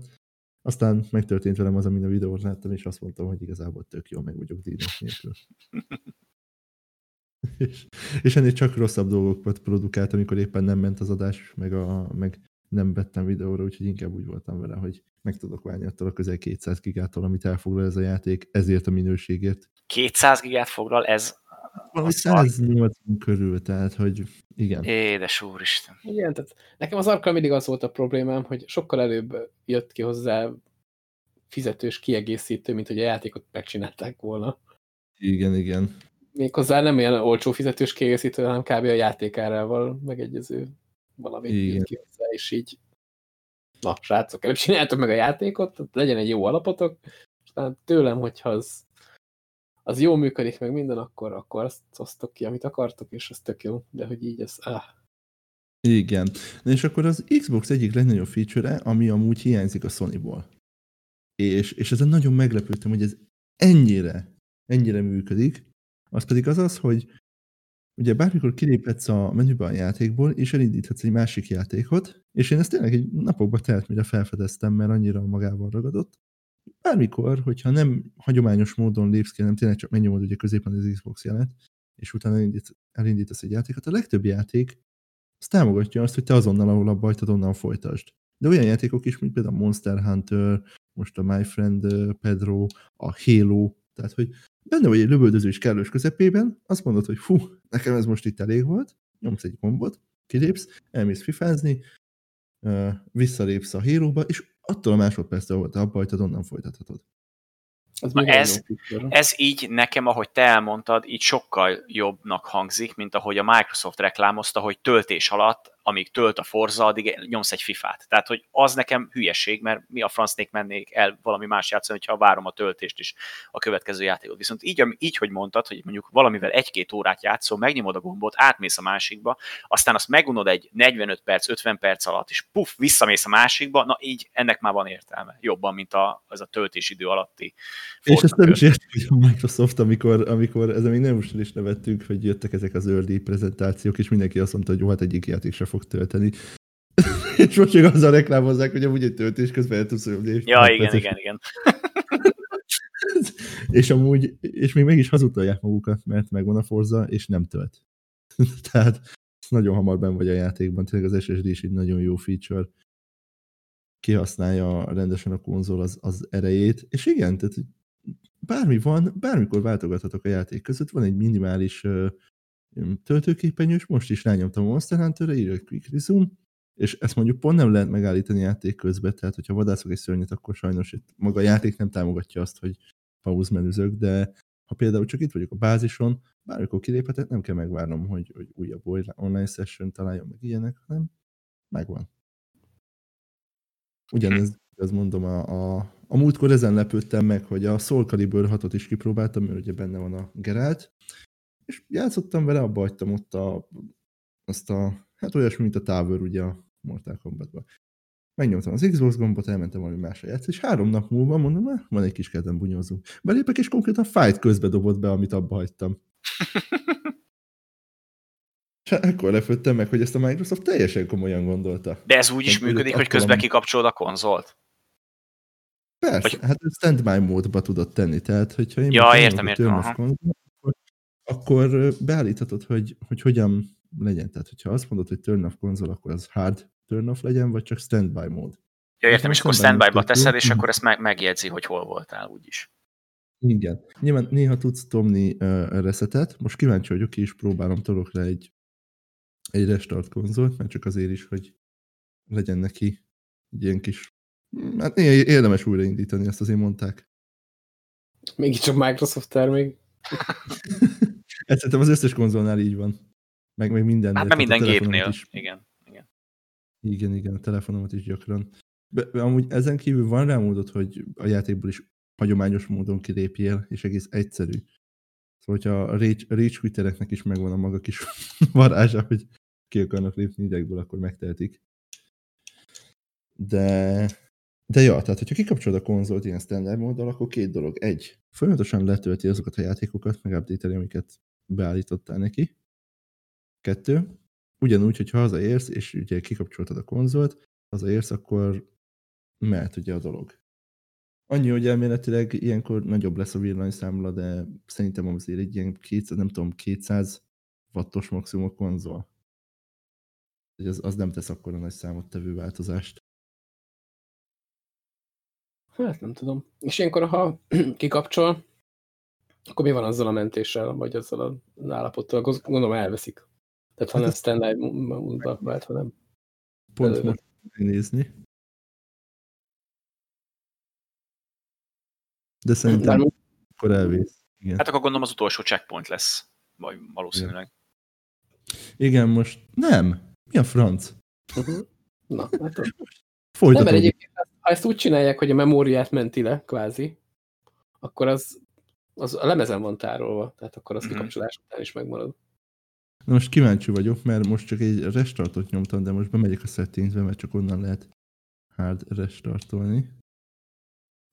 S3: Aztán megtörtént velem az, amin a videót láttam, és azt mondtam, hogy igazából tök jó, meg vagyok dinók nélkül. és, és ennél csak rosszabb dolgokat produkált, amikor éppen nem ment az adás, meg, a, meg nem vettem videóra, úgyhogy inkább úgy voltam vele, hogy meg tudok válni attól a közel 200 gigától, amit elfoglal ez a játék, ezért a minőségért.
S2: 200 gigát foglal, ez
S3: valami 180 körül, tehát hogy igen.
S2: Édes úristen.
S1: Igen, tehát nekem az arkkal mindig az volt a problémám, hogy sokkal előbb jött ki hozzá fizetős kiegészítő, mint hogy a játékot megcsinálták volna.
S3: Igen, igen.
S1: Méghozzá nem ilyen olcsó fizetős kiegészítő, hanem kb. a játékárával megegyező valami ki hozzá, és így na, srácok, előbb csináltok meg a játékot, legyen egy jó alapotok, és tőlem, hogyha az az jól működik, meg minden, akkor, akkor azt hoztok ki, amit akartok, és az tök jó, de hogy így ez, ah.
S3: Igen. Na és akkor az Xbox egyik legnagyobb feature-e, ami amúgy hiányzik a Sony-ból. És, és ezen nagyon meglepődtem, hogy ez ennyire, ennyire működik, az pedig az az, hogy ugye bármikor kiléphetsz a menübe a játékból, és elindíthatsz egy másik játékot, és én ezt tényleg egy napokba telt, mire felfedeztem, mert annyira magával ragadott, bármikor, hogyha nem hagyományos módon lépsz ki, hanem tényleg csak megnyomod ugye középen az Xbox jelet, és utána elindít, elindítasz egy játékot, a legtöbb játék az támogatja azt, hogy te azonnal, ahol abba hagytad, onnan folytasd. De olyan játékok is, mint például Monster Hunter, most a My Friend Pedro, a Halo, tehát hogy benne vagy egy lövöldözés kellős közepében, azt mondod, hogy fú, nekem ez most itt elég volt, nyomsz egy gombot, kilépsz, elmész fifázni, visszalépsz a híróba, és attól a másodperctől, ahol te abba hagytad, onnan folytathatod.
S2: Ez, ez, ez így nekem, ahogy te elmondtad, így sokkal jobbnak hangzik, mint ahogy a Microsoft reklámozta, hogy töltés alatt amíg tölt a Forza, addig nyomsz egy fifát. Tehát, hogy az nekem hülyeség, mert mi a francnék mennék el valami más játszani, hogyha várom a töltést is a következő játékot. Viszont így, így hogy mondtad, hogy mondjuk valamivel egy-két órát játszol, megnyomod a gombot, átmész a másikba, aztán azt megunod egy 45 perc, 50 perc alatt, és puff, visszamész a másikba, na így ennek már van értelme. Jobban, mint a, az a töltésidő alatti.
S3: És ezt nem is értem, hogy a Microsoft, amikor, amikor ezen még nem most is nevettünk, hogy jöttek ezek az early prezentációk, és mindenki azt mondta, hogy jó, hát egyik játék se fog fog tölteni. és most még azzal reklámozzák, hogy amúgy egy töltés közben el tudsz jönni.
S2: Ja, igen, igen, igen.
S3: és amúgy, és még meg is hazudtolják magukat, mert megvan a Forza, és nem tölt. Tehát nagyon hamar ben vagy a játékban, tényleg az SSD is egy nagyon jó feature. Kihasználja rendesen a konzol az, az erejét, és igen, tehát bármi van, bármikor váltogathatok a játék között, van egy minimális töltőképernyő, és most is rányomtam a Monster Hunter-re, írja Quick Resume, és ezt mondjuk pont nem lehet megállítani játék közben, tehát hogyha vadászok egy szörnyet, akkor sajnos itt maga a játék nem támogatja azt, hogy pauz menüzök, de ha például csak itt vagyok a bázison, bármikor kiléphetek, nem kell megvárnom, hogy, hogy újabb online session találjon meg ilyenek, hanem megvan. Ugyanez, az mondom, a, a, a múltkor ezen lepődtem meg, hogy a Soul Calibur 6-ot is kipróbáltam, mert ugye benne van a Geralt, és játszottam vele, abba hagytam ott a, azt a, hát olyasmi, mint a Tower ugye a Mortal Kombatban. Megnyomtam az Xbox gombot, elmentem valami másra játszani, és három nap múlva mondom, eh, van egy kis kedvem, bunyózunk. Belépek, és konkrétan fight közbe dobott be, amit abba hagytam. És ekkor lepődtem meg, hogy ezt a Microsoft teljesen komolyan gondolta.
S2: De ez úgy is működik, hogy közben kikapcsolod a konzolt?
S3: Persze, Vagy... hát standby módba tudod tenni, tehát hogyha én
S2: ja, értem, értem, konzol,
S3: akkor beállíthatod, hogy, hogy hogyan legyen. Tehát, hogyha azt mondod, hogy turn off konzol, akkor az hard turn off legyen, vagy csak standby mód.
S2: Ja, értem, és akkor standby-ba teszed, és akkor ezt meg, megjegyzi, hogy hol voltál, úgyis.
S3: Igen. Nyilván néha tudsz tomni uh, reszetet. Most kíváncsi vagyok, ki is próbálom, tolok le egy, egy restart konzolt, mert csak azért is, hogy legyen neki egy ilyen kis... Hát néha érdemes újraindítani, ezt azért mondták.
S1: Mégiscsak Microsoft termék.
S3: Ez szerintem az összes konzolnál így van. Meg, meg minden.
S2: Hát nem minden gépnél, is. igen. igen.
S3: Igen, igen, a telefonomat is gyakran. Be, amúgy ezen kívül van rá módod, hogy a játékból is hagyományos módon kilépjél, és egész egyszerű. Szóval, hogyha a rage, rage quittereknek is megvan a maga kis varázsa, hogy ki akarnak lépni idegből, akkor megtehetik. De, de ja, tehát hogyha kikapcsolod a konzolt ilyen standard móddal, akkor két dolog. Egy, folyamatosan letölti azokat a játékokat, meg update amiket beállítottál neki. Kettő, ugyanúgy, hogyha hazaérsz, és ugye kikapcsoltad a konzolt, hazaérsz, akkor mehet ugye a dolog. Annyi, hogy elméletileg ilyenkor nagyobb lesz a villanyszámla, de szerintem azért egy ilyen 200, nem tudom, 200 wattos maximum a konzol. Az, az nem tesz akkor a nagy számot tevő változást.
S1: Hát nem tudom. És ilyenkor, ha kikapcsol, akkor mi van azzal a mentéssel, vagy azzal az állapottal? Gondolom elveszik. Tehát ha nem standby vált, hanem...
S3: Pont most nézni. De szerintem Már... akkor elvész.
S2: Igen. Hát akkor gondolom az utolsó checkpoint lesz. Vagy valószínűleg.
S3: Igen, most nem. Mi a franc?
S1: -huh. Na, hát Folytatom. Nem, mert egyébként, ha ezt úgy csinálják, hogy a memóriát menti le, kvázi, akkor az, az a lemezen van tárolva, tehát akkor az mhm. kikapcsolás után is megmarad.
S3: Na most kíváncsi vagyok, mert most csak egy restartot nyomtam, de most bemegyek a settingsbe, mert csak onnan lehet hard restartolni.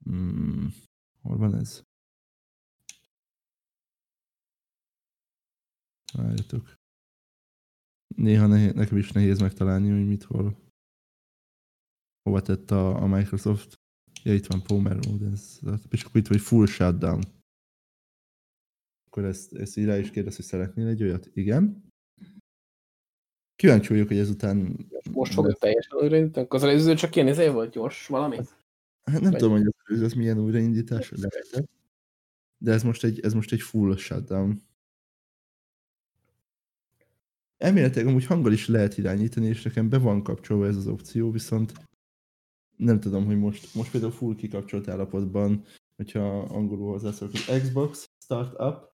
S3: Hmm, hol van ez? Várjatok. Néha nehéz, nekem is nehéz megtalálni, hogy mit hol. Hova tett a, a Microsoft. Ja, itt van Pomer és akkor itt vagy full shutdown. Akkor ezt, ezt így rá is kérdez, hogy szeretnél egy olyat? Igen. Kíváncsi vagyok, hogy ezután...
S1: Most fogod teljesen újraindítani? Az előző csak ilyen izé volt gyors valami?
S3: Hát nem Vagy... tudom, hogy az előző az milyen újraindítás, de, de ez most egy, ez most egy full shutdown. Elméletileg amúgy hanggal is lehet irányítani, és nekem be van kapcsolva ez az opció, viszont nem tudom, hogy most, most például full kikapcsolt állapotban, hogyha angolul hozzászólok, hogy Xbox Startup,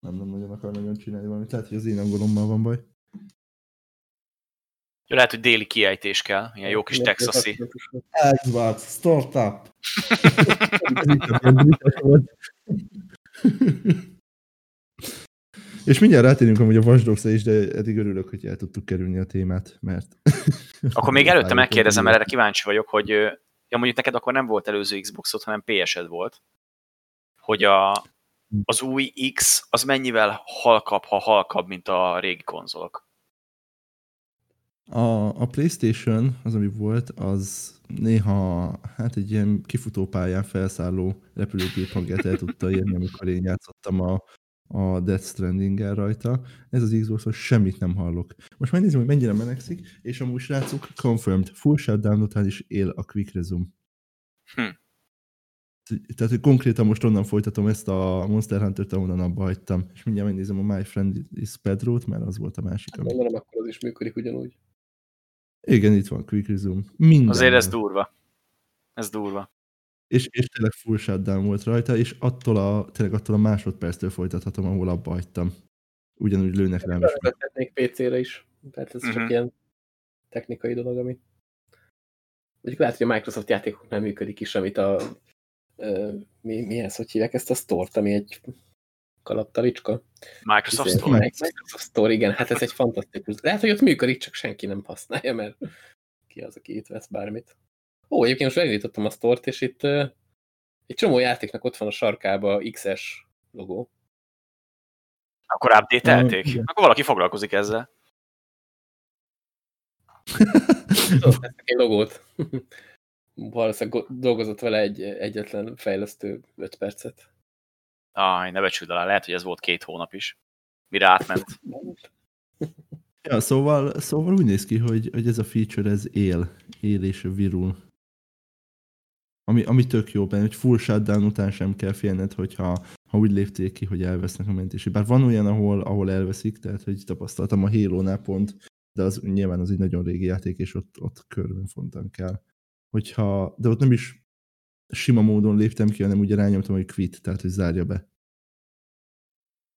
S3: nem, nem nagyon akar nagyon csinálni valamit, lehet, hogy az én angolommal van baj.
S2: Jó, lehet, hogy déli kiejtés kell, ilyen jó kis texasi.
S3: Xbox Startup. És mindjárt rátérünk amúgy a Watch is, de eddig örülök, hogy el tudtuk kerülni a témát, mert...
S2: Akkor még előtte megkérdezem, mert erre kíváncsi vagyok, hogy ja, mondjuk neked akkor nem volt előző Xboxot, hanem PS-ed volt. Hogy a, az új X az mennyivel halkabb, ha halkabb, mint a régi konzolok?
S3: A, a PlayStation, az ami volt, az néha hát egy ilyen kifutópályán felszálló repülőgép hangját el tudta érni, amikor én játszottam a, a Death stranding rajta. Ez az Xbox, semmit nem hallok. Most megnézem, hogy mennyire melegszik, és amúgy srácok, confirmed, full shutdown után is él a quick resume. Hm. Tehát, hogy konkrétan most onnan folytatom ezt a Monster Hunter-t, ahonnan abba hagytam. És mindjárt megnézem a My Friend is Pedro-t, mert az volt a másik.
S1: Hát, gondolom, akkor az is működik ugyanúgy.
S3: Igen, itt van Quick Resume. Minden
S2: Azért ez durva. Ez durva.
S3: És, és tényleg full shutdown volt rajta, és attól a, tényleg attól a másodperctől folytathatom, ahol abba hagytam. Ugyanúgy lőnek rám is.
S1: Szeretnék PC-re is, tehát ez uh-huh. csak mhm. ilyen technikai dolog, ami... Mondjuk lehet, hogy a Microsoft játékok nem működik is, amit a... Mi, mi ez, hogy hívják ezt a store ami egy kalaptalicska.
S2: Microsoft Store.
S1: Microsoft Store, igen, hát ez egy fantasztikus. Lehet, hogy ott működik, csak senki nem használja, mert ki az, aki itt vesz bármit. Ó, egyébként most megnyitottam a Store-t, és itt uh, egy csomó játéknak ott van a sarkába XS logó.
S2: Akkor update-elték? Uh, Akkor valaki foglalkozik ezzel.
S1: egy logót. Valószínűleg dolgozott vele egy egyetlen fejlesztő 5 percet.
S2: Aj, ne becsüld alá, lehet, hogy ez volt két hónap is, mire átment.
S3: Ja, szóval, szóval úgy néz ki, hogy, hogy ez a feature, ez él, él és virul. Ami, ami tök jó benne, hogy full shutdown után sem kell félned, hogyha ha úgy lépték ki, hogy elvesznek a mentési. Bár van olyan, ahol, ahol elveszik, tehát hogy tapasztaltam a Halo-nál pont, de az nyilván az egy nagyon régi játék, és ott, ott körben fontan kell. Hogyha, de ott nem is sima módon léptem ki, hanem ugye rányomtam, hogy quit, tehát hogy zárja be.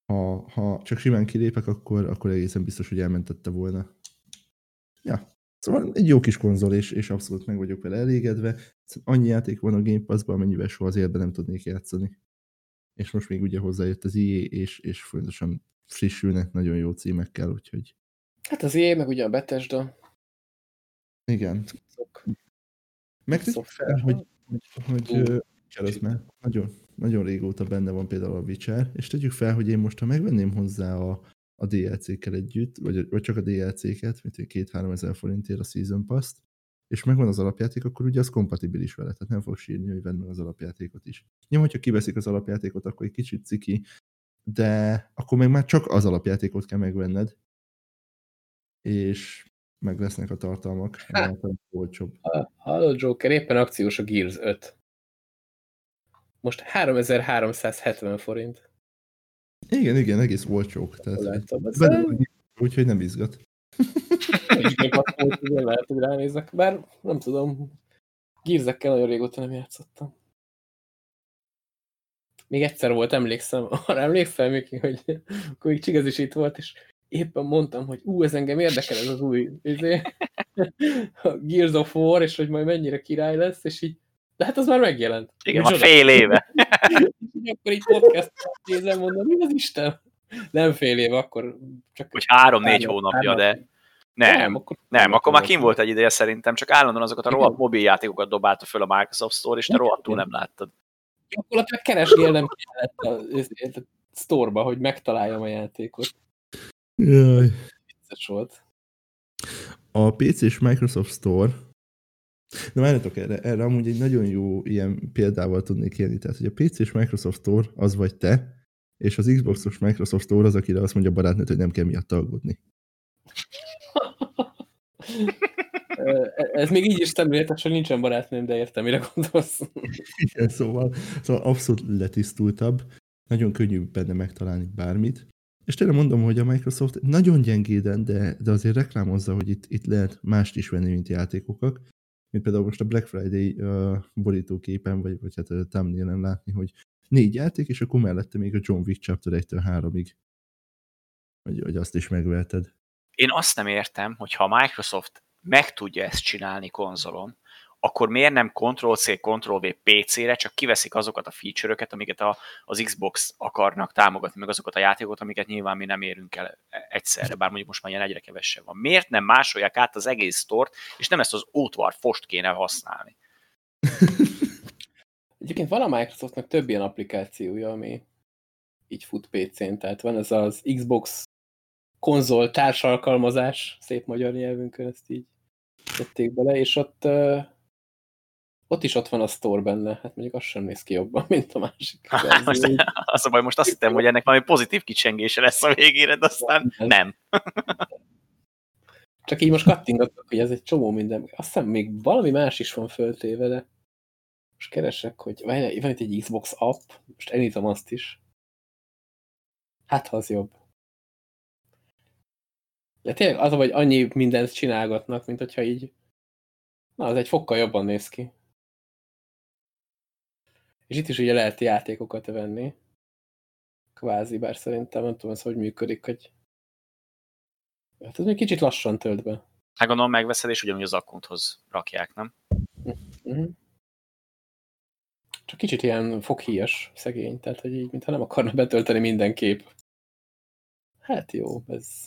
S3: Ha, ha csak simán kilépek, akkor, akkor egészen biztos, hogy elmentette volna. Ja, Szóval egy jó kis konzol, és, és abszolút meg vagyok vele elégedve. Szóval annyi játék van a Game Pass-ban, amennyivel soha az életben nem tudnék játszani. És most még ugye hozzájött az EA, és, és folyamatosan frissülnek nagyon jó címekkel, úgyhogy...
S1: Hát az EA, meg ugye a Bethesda.
S3: Igen. Meg fel, hogy, hogy, hogy Witcher az már nagyon, nagyon régóta benne van például a Witcher, és tegyük fel, hogy én most, ha megvenném hozzá a, a DLC-kkel együtt, vagy, vagy csak a DLC-ket, mint két-három ezer forintért a Season Pass-t, és megvan az alapjáték, akkor ugye az kompatibilis vele, tehát nem fog sírni, hogy meg az alapjátékot is. Nyilván, hogyha kiveszik az alapjátékot, akkor egy kicsit ciki, de akkor meg már csak az alapjátékot kell megvenned, és meg lesznek a tartalmak, olcsóbb.
S1: Halló Joker, éppen akciós a Gears 5. Most 3370 forint.
S3: Igen, igen, egész olcsók. Tehát, úgyhogy nem izgat.
S1: lehet, hogy ránézek, bár nem tudom. Gírzekkel nagyon régóta nem játszottam. Még egyszer volt, emlékszem, arra emlékszel, Miki, hogy akkor még Csigez is itt volt, és éppen mondtam, hogy ú, ez engem érdekel ez az új izé, a Gears of War, és hogy majd mennyire király lesz, és így, de hát az már megjelent.
S2: Igen, a fél éve.
S1: akkor így podcast nézem, mondom, mi az Isten? Nem fél éve, akkor
S2: csak... Hogy három-négy hónapja, de... Nem, nem, akkor, nem, akkor már kim volt egy ideje szerintem, csak állandóan azokat a rohadt mobiljátékokat dobálta föl a Microsoft Store, és te rohadtul nem láttad.
S1: Gyakorlatilag keresgélnem kellett a, a, a store-ba, hogy megtaláljam a játékot.
S3: Jaj.
S1: Vicces volt.
S3: A PC és Microsoft Store Na várjatok, erre, erre amúgy egy nagyon jó ilyen példával tudnék élni. Tehát, hogy a PC és Microsoft Store az vagy te, és az Xbox-os Microsoft Store az, akire azt mondja a barátnőt, hogy nem kell miatt aggódni.
S1: Ez még így is szemléletes, hogy nincsen barátnőm, de értem, mire gondolsz.
S3: Igen, szóval, szóval abszolút letisztultabb, nagyon könnyű benne megtalálni bármit, és tényleg mondom, hogy a Microsoft nagyon gyengéden, de, de azért reklámozza, hogy itt, itt lehet mást is venni, mint játékokat. Mint például most a Black Friday uh, borítóképen, vagy, vagy hát a thumbnail látni, hogy négy játék, és akkor mellette még a John Wick Chapter 1-től 3-ig. Hogy, hogy azt is megveheted.
S2: Én azt nem értem, hogy ha a Microsoft meg tudja ezt csinálni konzolon, akkor miért nem Ctrl-C, Ctrl-V PC-re, csak kiveszik azokat a feature-öket, amiket a, az Xbox akarnak támogatni, meg azokat a játékokat, amiket nyilván mi nem érünk el egyszerre, bár mondjuk most már ilyen egyre kevesebb van. Miért nem másolják át az egész stort, és nem ezt az ótvar fost kéne használni?
S1: Egyébként van a Microsoftnak több ilyen applikációja, ami így fut PC-n, tehát van ez az Xbox konzol társalkalmazás, szép magyar nyelvünkön ezt így tették bele, és ott ott is ott van a store benne, hát mondjuk az sem néz ki jobban, mint a másik.
S2: most, az a baj, most azt hittem, hogy ennek valami pozitív kicsengése lesz a végére, de aztán nem.
S1: Csak így most kattingatok, hogy ez egy csomó minden. Azt hiszem még valami más is van föltéve, de most keresek, hogy van itt egy Xbox app, most elítom azt is. Hát, ha az jobb. De tényleg az, hogy annyi mindent csinálgatnak, mint hogyha így Na, az egy fokkal jobban néz ki. És itt is ugye lehet játékokat venni. Kvázi, bár szerintem nem tudom, ez hogy működik, hogy hát ez még kicsit lassan tölt be.
S2: Hát gondolom megveszed, és ugyanúgy az akkunthoz rakják, nem? Uh mhm. -huh.
S1: Csak kicsit ilyen foghíjas szegény, tehát hogy így, mintha nem akarna betölteni minden kép. Hát jó, ez...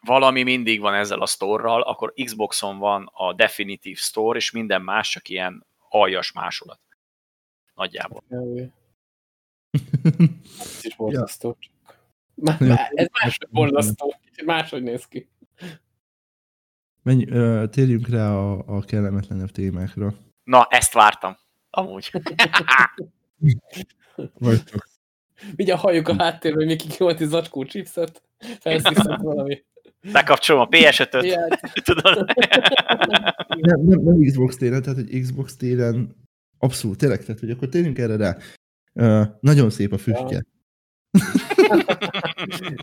S2: Valami mindig van ezzel a store akkor Xboxon van a Definitive Store, és minden más csak ilyen aljas másolat. Nagyjából.
S1: Ez is borzasztó. Már, már, ez máshogy borzasztó. Máshogy néz ki.
S3: Menj, uh, térjünk rá a, a kellemetlenebb témákra.
S2: Na, ezt vártam. Amúgy.
S3: Vagytok.
S1: Mindjárt halljuk a háttérben, hogy Miki volt egy zacskó chipset, felszisztett valami.
S2: Bekapcsolom a PS5-öt. Tudod?
S3: nem, nem, nem Xbox téren, tehát hogy Xbox téren Abszolút, tényleg, tehát hogy akkor térjünk erre rá. Uh, nagyon szép a füstje.
S1: Ja,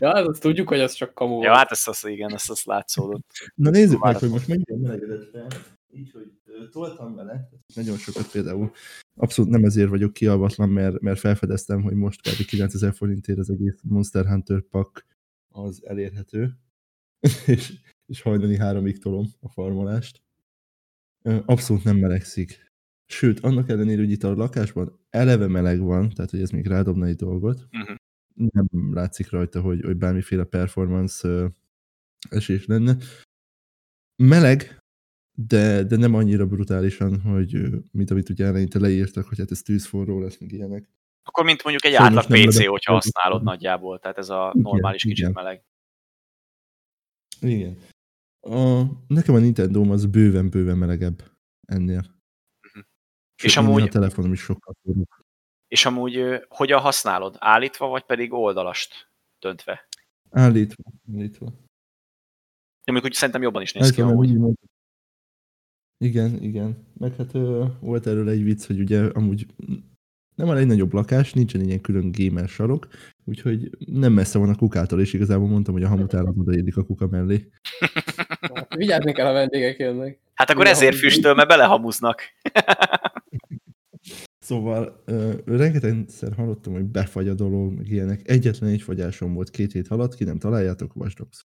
S1: ja azt tudjuk, hogy az csak kamu
S2: Ja, hát ezt, azt, igen, ezt, azt látszódott.
S3: Na nézzük meg, hogy most mennyire melegedett fel. Így, hogy toltam vele, nagyon sokat például. Abszolút nem ezért vagyok kialvatlan, mert, mert felfedeztem, hogy most kb. 9000 forintért az egész Monster Hunter pack az elérhető. és és hajnali háromig tolom a farmolást. Abszolút nem melegszik. Sőt, annak ellenére, hogy itt a lakásban eleve meleg van, tehát hogy ez még rádobna egy dolgot,
S2: Mhm.
S3: nem látszik rajta, hogy, hogy bármiféle performance ö, esés lenne. Meleg, de, de nem annyira brutálisan, hogy mint amit ugye eleinte leírtak, hogy hát ez tűzforró lesz, meg ilyenek.
S2: Akkor mint mondjuk egy
S3: Sajnos
S2: átlag
S3: nem
S2: PC,
S3: lehet-
S2: hogyha használod nagyjából, tehát ez a
S3: Igen,
S2: normális kicsit
S3: igen.
S2: meleg.
S3: Igen. A, nekem a nintendo az bőven-bőven melegebb ennél. Sőt,
S2: És amúgy-
S3: a telefonom is sokkal forróbb.
S2: És amúgy hogyan használod? Állítva, vagy pedig oldalast döntve?
S3: Állítva. állítva.
S2: Amik úgy szerintem jobban is néz ki
S3: Állítva, mert
S2: amúgy.
S3: úgy. Igen, igen. Meg hát ö, volt erről egy vicc, hogy ugye amúgy nem a legnagyobb lakás, nincsen ilyen külön gamer sarok, úgyhogy nem messze van a kukától, és igazából mondtam, hogy a hamutállat odaérik a kuka mellé.
S1: Vigyázni kell, a vendégek jönnek.
S2: Hát akkor
S1: Ja,
S2: ezért füstöl, mert belehamuznak.
S3: Szóval ö, rengetegszer hallottam, hogy befagy a dolog, meg ilyenek. Egyetlen egy fagyásom volt két hét alatt, ki nem találjátok, Dogs.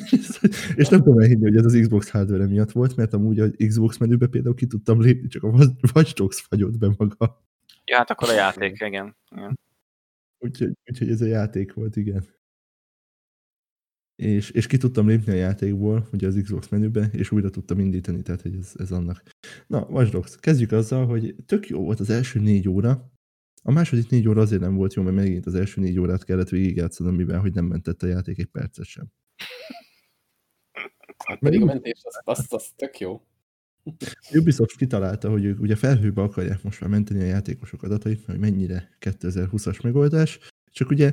S3: és nem tudom elhinni, hogy ez az Xbox hardware miatt volt, mert amúgy az Xbox menübe például ki tudtam lépni, csak a Watch Dogs fagyott be maga.
S2: Ja, hát akkor a játék, igen. igen.
S3: Úgyhogy, úgyhogy ez a játék volt, igen. És, és ki tudtam lépni a játékból, ugye az Xbox menübe, és újra tudtam indítani, tehát hogy ez, ez annak. Na, Watch Dogs, kezdjük azzal, hogy tök jó volt az első négy óra. A második négy óra azért nem volt jó, mert megint az első négy órát kellett végigjátszanom, mivel hogy nem mentett a játék egy percet sem.
S1: Hát pedig a mentés az, az, az tök jó.
S3: Ubisoft kitalálta, hogy ők ugye felhőbe akarják most már menteni a játékosok adatait, hogy mennyire 2020-as megoldás, csak ugye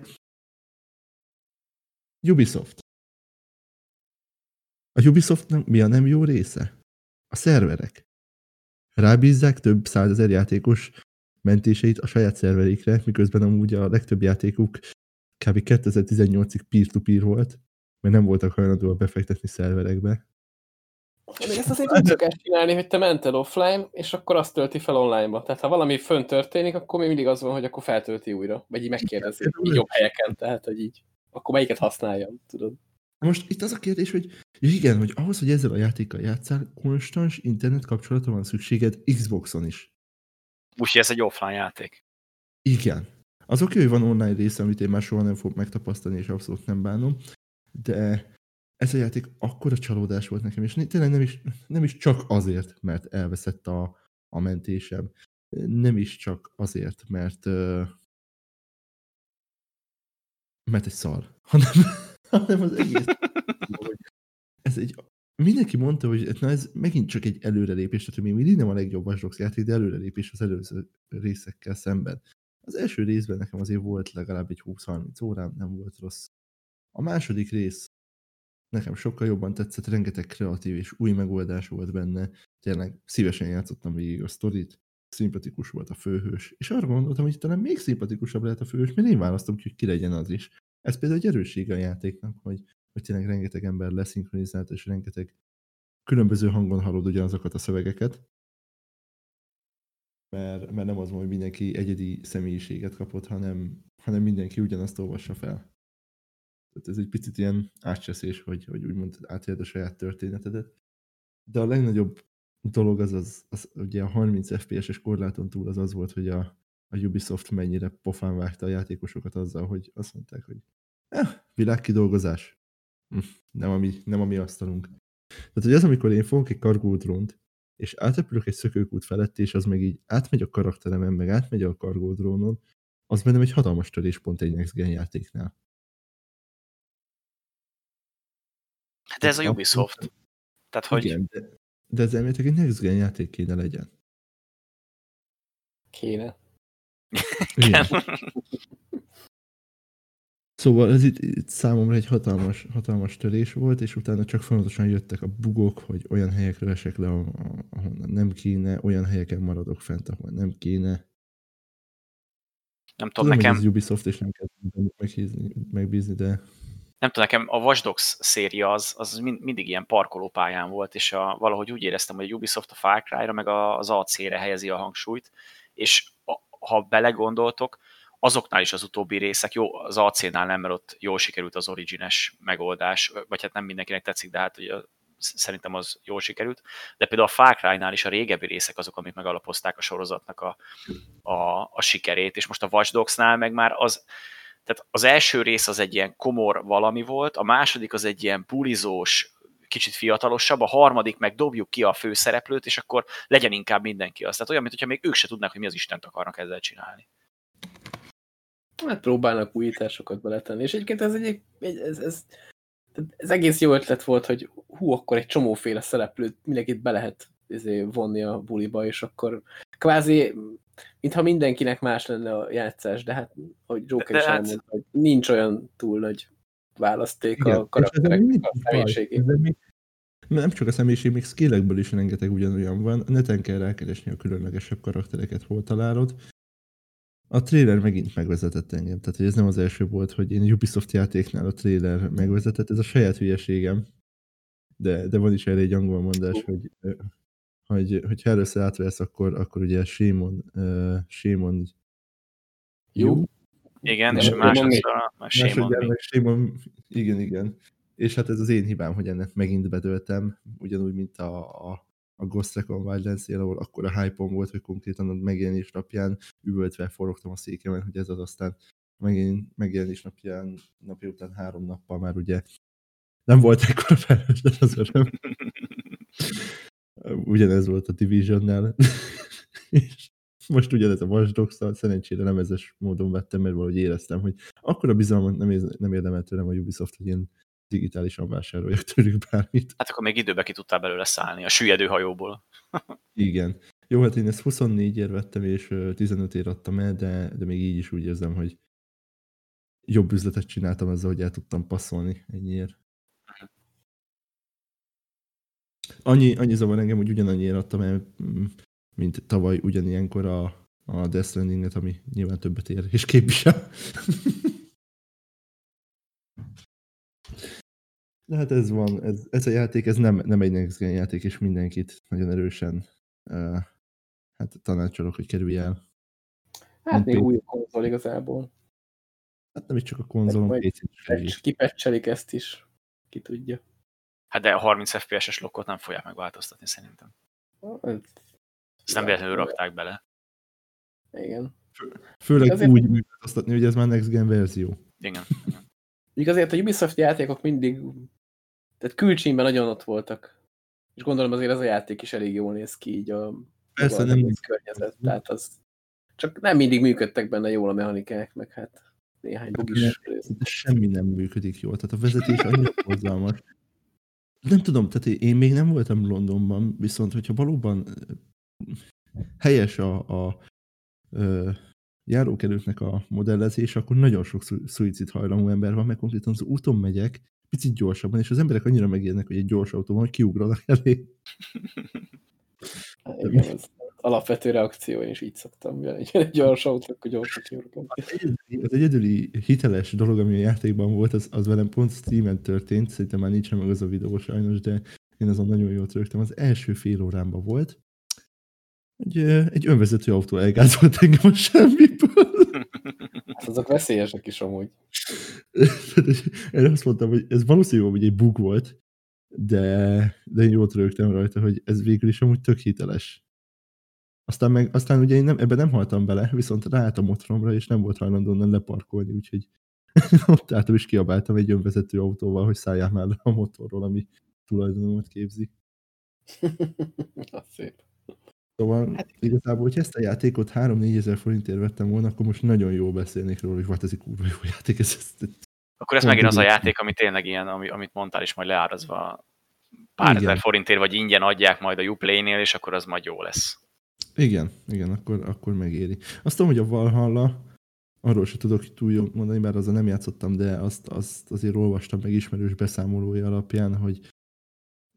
S3: Ubisoft. A Ubisoft nem, mi a nem jó része? A szerverek. Rábízzák több százezer játékos mentéseit a saját szerverékre, miközben amúgy a legtöbb játékuk kb. 2018-ig peer-to-peer volt, mert nem voltak hajlandóak befektetni szerverekbe.
S1: De ezt azért úgy szokás csinálni, hogy te mented offline, és akkor azt tölti fel online-ba. Tehát ha valami fönn történik, akkor még mindig az van, hogy akkor feltölti újra. Vagy így megkérdezi, így jobb helyeken, tehát hogy így. Akkor melyiket használjam, tudod?
S3: Most itt az a kérdés, hogy igen, hogy ahhoz, hogy ezzel a játékkal játszál, konstans internet kapcsolatra van szükséged Xboxon is.
S2: Úgyhogy ez egy offline játék.
S3: Igen. Az oké, hogy van online része, amit én már soha nem fogok megtapasztalni, és abszolút nem bánom, de ez a játék akkora csalódás volt nekem, és tényleg nem is, nem is csak azért, mert elveszett a, a mentésem. Nem is csak azért, mert mert egy szar, hanem, hanem az egész ez egy, mindenki mondta, hogy na ez megint csak egy előrelépés, tehát még mindig nem a legjobb Watch játék, de előrelépés az előző részekkel szemben. Az első részben nekem azért volt legalább egy 20-30 órám, nem volt rossz. A második rész nekem sokkal jobban tetszett, rengeteg kreatív és új megoldás volt benne. Tényleg szívesen játszottam végig a sztorit, szimpatikus volt a főhős, és arra gondoltam, hogy talán még szimpatikusabb lehet a főhős, mert én választom ki, hogy ki legyen az is. Ez például egy erőssége a játéknak, hogy, hogy tényleg rengeteg ember leszinkronizált, és rengeteg különböző hangon hallod ugyanazokat a szövegeket. Mert, mert nem az hogy mindenki egyedi személyiséget kapott, hanem, hanem mindenki ugyanazt olvassa fel. Tehát ez egy picit ilyen átcseszés, hogy, hogy úgymond átéled a saját történetedet. De a legnagyobb dolog az, az, az ugye a 30 FPS-es korláton túl az az volt, hogy a, a Ubisoft mennyire pofán vágta a játékosokat azzal, hogy azt mondták, hogy eh, világkidolgozás. Hm, Nem a, mi, nem a mi asztalunk. Tehát, hogy az, amikor én fogok egy kargódrónt, és átrepülök egy szökőkút felett, és az meg így átmegy a karakteremen, meg átmegy a kargódrónon, az bennem egy hatalmas töréspont egy Next Gen játéknál.
S2: Hát de ez a. Ubisoft. Tehát, hogy
S3: Igen, de, de ez elméletileg egy Next Gen játék kéne legyen.
S1: Kéne.
S3: Igen. Szóval ez itt, itt számomra egy hatalmas, hatalmas törés volt, és utána csak folyamatosan jöttek a bugok, hogy olyan helyekről esek le, ahonnan nem kéne, olyan helyeken maradok fent, ahol nem kéne.
S2: nem tudom,
S3: Tudom,
S2: nekem,
S3: hogy ez Ubisoft, és nem kell bennük megbízni, de
S2: nem tudom, nekem a Watch Dogs széria az, az mind, mindig ilyen parkolópályán volt, és a, valahogy úgy éreztem, hogy a Ubisoft a Far Cry-ra, meg az AC-re helyezi a hangsúlyt, és ha belegondoltok, azoknál is az utóbbi részek, jó, az AC-nál nem, mert ott jól sikerült az origines megoldás, vagy hát nem mindenkinek tetszik, de hát ugye szerintem az jól sikerült, de például a Far Cry-nál is a régebbi részek azok, amik megalapozták a sorozatnak a, a, a sikerét, és most a Watch Dogs-nál meg már az, tehát az első rész az egy ilyen komor valami volt, a második az egy ilyen bulizós, kicsit fiatalosabb, a harmadik meg dobjuk ki a főszereplőt, és akkor legyen inkább mindenki az. Tehát olyan, mintha még ők se tudnak, hogy mi az Istent akarnak ezzel csinálni.
S1: Hát próbálnak újításokat beletenni, és egyébként ez, egy, ez, ez, ez egész jó ötlet volt, hogy hú, akkor egy csomóféle szereplőt mindenkit be lehet izé, vonni a buliba, és akkor kvázi, mintha mindenkinek más lenne a játszás, de hát, hogy Joker de is hát... elmondta, hogy nincs olyan túl nagy választék Igen, a karakterek a.
S3: Nem csak a személyiség, még skillekből is rengeteg ugyanolyan van. Neten kell rákeresni a különlegesebb karaktereket, hol találod. A trailer megint megvezetett engem, tehát ez nem az első volt, hogy én Ubisoft játéknál a trailer megvezetett, ez a saját hülyeségem. De, de van is erre egy angol mondás, hogy, hogy, hogy ha először átvesz, akkor, akkor ugye Simon, uh, Simon
S2: jó. Igen, és másodszor a Simon.
S3: Simon, igen, igen. És hát ez az én hibám, hogy ennek megint bedöltem, ugyanúgy, mint a, a a Ghost Recon wildlands ahol akkor a hype volt, hogy konkrétan a megjelenés napján üvöltve forogtam a székemen, hogy ez az aztán megjelenés, megjelenés napján, napja után három nappal már ugye nem volt ekkora felhősden az öröm. Ugyanez volt a Division-nel. és most ugyanez a dogs szerencsére nem ezes módon vettem, mert valahogy éreztem, hogy akkor a bizalmat nem, nem érdemel tőlem a Ubisoft, hogy én digitálisan vásároljak tőlük bármit.
S2: Hát akkor még időbe ki tudtál belőle szállni, a süllyedő hajóból.
S3: Igen. Jó, hát én ezt 24 ér vettem, és 15 ér adtam el, de, de még így is úgy érzem, hogy jobb üzletet csináltam ezzel, hogy el tudtam passzolni ennyiért. Annyi, annyi zavar engem, hogy ugyanannyiért adtam el, mint tavaly ugyanilyenkor a, a Death Stranding-et, ami nyilván többet ér, és képvisel. De hát ez van, ez, ez a játék, ez nem, nem egy next gen játék, és mindenkit nagyon erősen uh, hát tanácsolok, hogy kerülj el.
S1: Hát még új konzol igazából.
S3: Hát nem is csak a konzolon,
S1: PC-n Kipecselik ezt is, ki tudja.
S2: Hát de a 30 FPS-es lokkot nem fogják megváltoztatni szerintem. Ezt nem véletlenül rakták bele.
S1: Igen.
S3: Főleg azért... úgy megváltoztatni, hogy ez már next gen verzió.
S2: Igen.
S1: Igen. azért a Ubisoft játékok mindig tehát külcsínyben nagyon ott voltak. És gondolom azért ez a játék is elég jól néz ki így a
S3: Persze, nem néz
S1: környezet. Tehát az csak nem mindig működtek benne jól a mechanikák, meg hát néhány bug is.
S3: De semmi nem működik jól, tehát a vezetés annyira hozzalmas. Nem tudom, tehát én még nem voltam Londonban, viszont hogyha valóban helyes a, a, a járókelőknek a modellezés, akkor nagyon sok szuicid hajlamú ember van, mert konkrétan az úton megyek, picit gyorsabban, és az emberek annyira megérnek, hogy egy gyors van, hogy kiugranak elé.
S1: Igen, az alapvető reakció, én is így szoktam. Egy gyors autó, akkor gyorsan kiugrok.
S3: Az egyedüli hiteles dolog, ami a játékban volt, az, az velem pont streamen történt, szerintem már nincsen meg az a videó sajnos, de én azon nagyon jól rögtem. Az első fél órámban volt, hogy egy önvezető autó elgázolt engem a semmiből.
S1: Hát azok veszélyesek is amúgy.
S3: Én azt mondtam, hogy ez valószínűleg hogy egy bug volt, de, de én jót rögtem rajta, hogy ez végül is amúgy tök hiteles. Aztán, meg, aztán ugye én nem, ebben nem haltam bele, viszont ráállt a motoromra, és nem volt hajlandó onnan leparkolni, úgyhogy ott álltam és kiabáltam egy önvezető autóval, hogy szálljál már le a motorról, ami tulajdonomat képzi.
S1: Szép.
S3: Szóval hát, igazából, hogy ezt a játékot 3-4 ezer forintért vettem volna, akkor most nagyon jól beszélnék róla, hogy volt ez egy kurva jó játék. Ez, ez,
S2: akkor ez megint az a játék, ami tényleg ilyen, ami, amit mondtál is, majd leárazva pár igen. ezer forintért, vagy ingyen adják majd a Uplay-nél, és akkor az majd jó lesz.
S3: Igen, igen, akkor, akkor megéri. Azt tudom, hogy a Valhalla, arról se tudok túl jó mondani, mert azzal nem játszottam, de azt, azt azért olvastam meg ismerős beszámolója alapján, hogy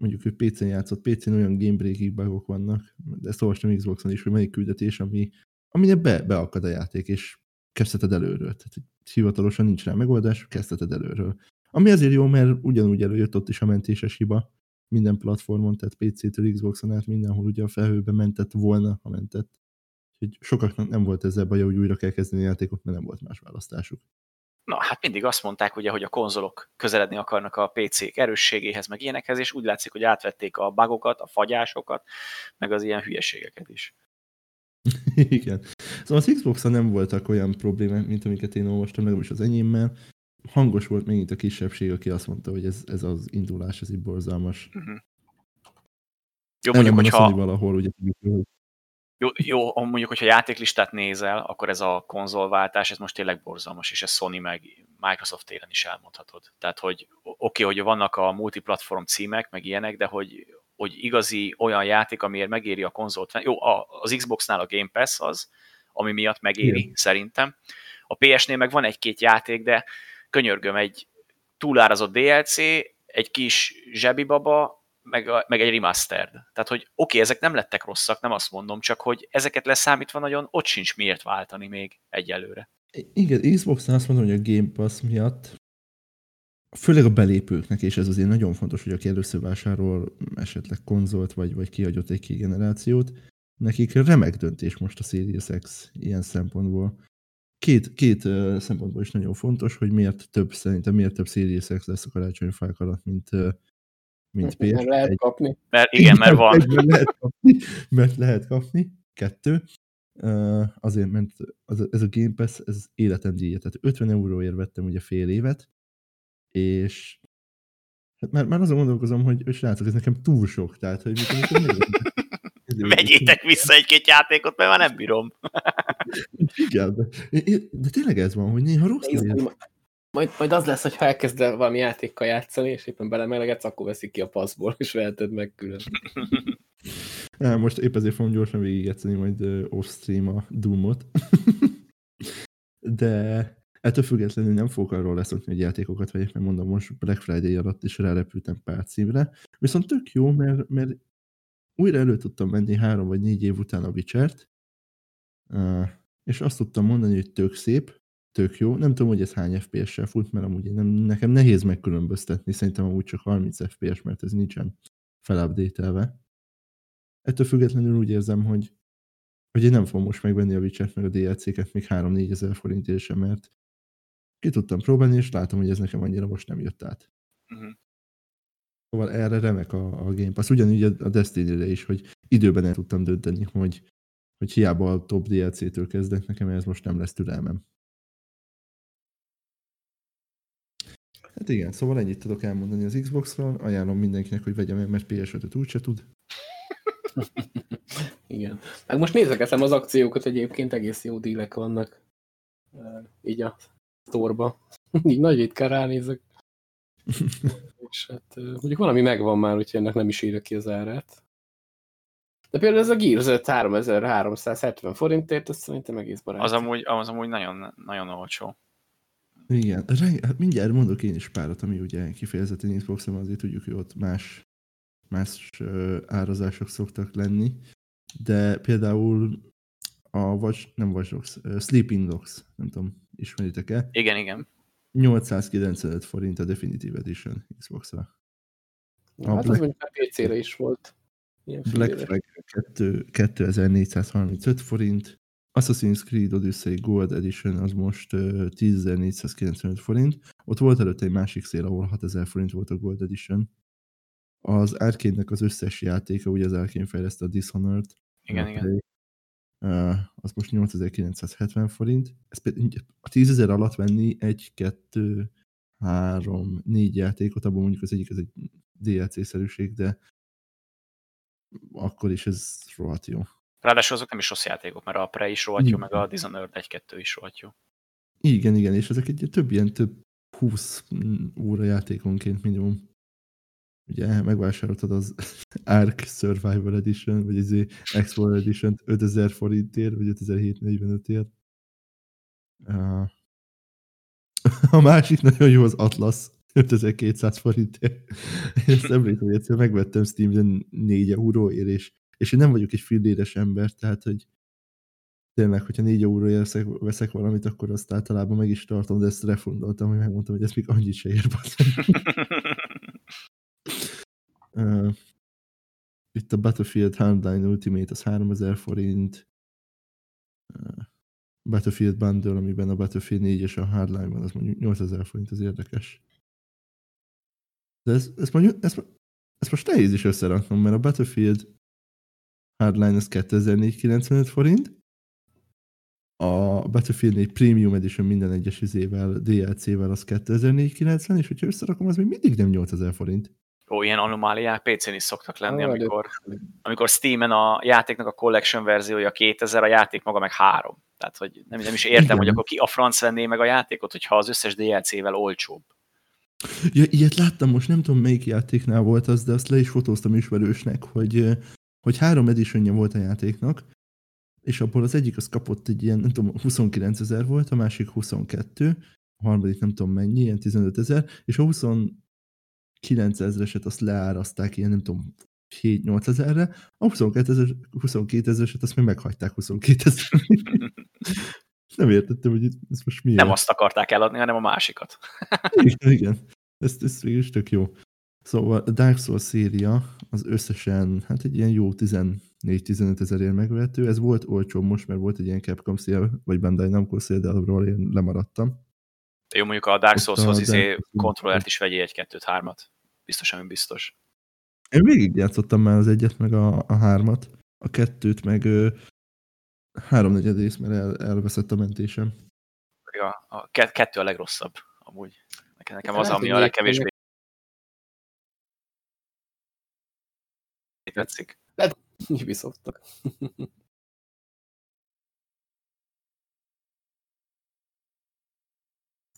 S3: mondjuk ő PC-n játszott, PC-n olyan game bugok vannak, de ezt olvastam Xbox-on is, hogy melyik küldetés, ami, aminek be, beakad a játék, és kezdheted előről. Tehát hivatalosan nincs rá megoldás, kezdheted előről. Ami azért jó, mert ugyanúgy előjött ott is a mentéses hiba, minden platformon, tehát PC-től Xbox-on át mindenhol ugye a felhőbe mentett volna, ha mentett. Úgyhogy sokaknak nem volt ezzel baj, hogy újra kell kezdeni a játékot, mert nem volt más választásuk.
S2: Na, hát mindig azt mondták, ugye, hogy a konzolok közeledni akarnak a PC-k erősségéhez, meg ilyenekhez, és úgy látszik, hogy átvették a bugokat, a fagyásokat, meg az ilyen hülyeségeket is.
S3: Igen. Szóval az xbox nem voltak olyan problémák, mint amiket én olvastam, legalábbis az enyémmel. Hangos volt megint a kisebbség, aki azt mondta, hogy ez, ez az indulás, ez így borzalmas. Uh-huh.
S2: Jó, mondjuk, hogyha...
S3: valahol, ugye hogy
S2: jó, jó, mondjuk, hogyha játéklistát nézel, akkor ez a konzolváltás, ez most tényleg borzalmas, és ez Sony meg Microsoft télen is elmondhatod. Tehát, hogy oké, okay, hogy vannak a multiplatform címek, meg ilyenek, de hogy, hogy igazi olyan játék, amiért megéri a konzolt. Jó, az Xboxnál a Game Pass az, ami miatt megéri, Igen. szerintem. A PS-nél meg van egy-két játék, de könyörgöm, egy túlárazott DLC, egy kis zsebibaba, meg, a, meg egy remastered. Tehát, hogy oké, okay, ezek nem lettek rosszak, nem azt mondom, csak hogy ezeket leszámítva nagyon ott sincs miért váltani még egyelőre.
S3: Igen, Xbox-nál azt mondom, hogy a Game Pass miatt főleg a belépőknek, és ez azért nagyon fontos, hogy aki először vásárol esetleg konzolt, vagy, vagy kiadott egy generációt, nekik remek döntés most a Series X ilyen szempontból. Két, két uh, szempontból is nagyon fontos, hogy miért több, szerintem miért több Series X lesz a karácsonyfák alatt, mint, uh, mint PS.
S1: Mert lehet kapni.
S2: Mert igen, mert van.
S3: Mert lehet kapni, mert lehet kapni. Kettő. Uh, azért, mert az, ez a Game Pass, ez életem díja. Tehát 50 euróért vettem ugye fél évet, és hát már, már azon gondolkozom, hogy, srácok, ez nekem túl sok. Tehát, hogy mikor, mikor
S2: Vegyétek vissza egy-két játékot, mert már nem bírom.
S3: Igen, de, de tényleg ez van, hogy néha rossz
S1: majd, majd az lesz, hogy ha elkezd el valami játékkal játszani, és éppen belemelegetsz, akkor veszik ki a passzból, és veheted meg külön.
S3: Ja, most épp ezért fogom gyorsan végigjátszani majd off-stream a Doom-ot. De ettől függetlenül nem fogok arról leszokni, hogy játékokat vegyek, mert mondom, most Black Friday alatt is rárepültem pár címre. Viszont tök jó, mert, mert újra elő tudtam menni három vagy négy év után a Witcher-t, uh, és azt tudtam mondani, hogy tök szép, tök jó. Nem tudom, hogy ez hány FPS-sel fut, mert amúgy nem, nekem nehéz megkülönböztetni, szerintem amúgy csak 30 FPS, mert ez nincsen felupdate Ettől függetlenül úgy érzem, hogy, hogy én nem fogom most megvenni a Witcher meg a DLC-ket még 3-4 ezer forintért sem, mert ki tudtam próbálni, és látom, hogy ez nekem annyira most nem jött át. Uh-huh. Szóval erre remek a, a Game Pass. Ugyanúgy a Destiny-re is, hogy időben el tudtam dönteni, hogy, hogy hiába a top DLC-től kezdek, nekem ez most nem lesz türelmem. Hát igen, szóval ennyit tudok elmondani az Xbox-ról. Ajánlom mindenkinek, hogy vegye meg, mert PS5-öt úgyse tud.
S1: igen. Meg most nézegetem az akciókat, egyébként egész jó dílek vannak. Így a sztorba. így nagy ritkán ránézek. És hát mondjuk valami megvan már, úgyhogy ennek nem is írja ki az árát. De például ez a Gears 5 3370 forintért, ez szerintem egész barát.
S2: Az amúgy, az amúgy nagyon, nagyon olcsó.
S3: Igen, hát mindjárt mondok én is párat, ami ugye kifejezetten xbox azért tudjuk, hogy ott más, más árazások szoktak lenni, de például a Watch, nem Watch Dogs, uh, Sleeping Dogs, nem tudom, ismeritek-e?
S2: Igen, igen.
S3: 895 forint a Definitive Edition Xbox-ra.
S1: Ja, hát Black... az mondjuk a PC-re is volt.
S3: Black Flag 2, 2435 forint, Assassin's Creed Odyssey Gold Edition az most uh, 10.495 forint. Ott volt előtte egy másik szél, ahol 6000 forint volt a Gold Edition. Az arcade az összes játéka, ugye az Arcane fejleszte a Dishonored.
S2: Igen, igen.
S3: Uh, az most 8970 forint. Ez a 10.000 alatt venni egy, kettő, három, négy játékot, abban mondjuk az egyik az egy DLC-szerűség, de akkor is ez rohadt jó.
S2: Ráadásul azok nem is rossz játékok, mert a Pre is rohadt jó, meg a Dishonored 1-2 is rohadt jó.
S3: Igen, igen, és ezek egy több ilyen több 20 óra játékonként minimum. Ugye megvásároltad az Ark Survival Edition, vagy az Explorer Edition 5000 forintért, vagy 5745-ért. A másik nagyon jó az Atlas 5200 forintért. Ezt emlékszem, hogy egyszer megvettem Steam-en 4 euróért, és és én nem vagyok egy filléres ember, tehát, hogy tényleg, hogyha 4 euróért veszek, veszek valamit, akkor azt általában meg is tartom, de ezt refundoltam, hogy megmondtam, hogy ez még annyit se ér. uh, itt a Battlefield Hardline Ultimate az 3000 forint, Battlefield Bundle, amiben a Battlefield 4 és a Hardline van, az mondjuk 8000 forint, az érdekes. De ez, ez, mondjuk, ez, ez most nehéz is összeraknom, mert a Battlefield Hardline az 2495 forint, a Battlefield 4 Premium Edition minden egyes izével, DLC-vel az 2490, és hogyha összerakom, az még mindig nem 8000 forint.
S2: Ó, ilyen anomáliák PC-n is szoktak lenni, amikor, amikor Steam-en a játéknak a collection verziója 2000, a játék maga meg 3. Tehát, hogy nem, nem is értem, Igen. hogy akkor ki a franc venné meg a játékot, hogyha az összes DLC-vel olcsóbb.
S3: Ja, ilyet láttam most, nem tudom melyik játéknál volt az, de azt le is fotóztam ismerősnek, hogy, hogy három editionja volt a játéknak, és abból az egyik az kapott egy ilyen, nem tudom, 29 ezer volt, a másik 22, a harmadik nem tudom mennyi, ilyen 15 ezer, és a 29 ezereset azt leáraszták ilyen, nem tudom, 7-8 ezerre, a 22 ezer, 22 ezereset azt még meghagyták 22 ezer. nem értettem, hogy ez most miért.
S2: Nem azt akarták eladni, hanem a másikat.
S3: igen, igen. Ez, ez is tök jó. Szóval a Dark Souls széria az összesen, hát egy ilyen jó 14-15 ezerért megvehető. Ez volt olcsó most, mert volt egy ilyen Capcom szél, vagy Bandai Namco szél, de arról én lemaradtam.
S2: Jó, mondjuk a Dark Souls-hoz izé kontrollert is vegyél egy kettőt, hármat. Biztos, ami biztos.
S3: Én végig játszottam már az egyet, meg a, a hármat. A kettőt, meg háromnegyed rész, mert el, elveszett a mentésem.
S2: Ja, a kettő a legrosszabb, amúgy. Nekem, nekem az, ami a legkevésbé tetszik.
S1: Lehet, Ubisoftnak.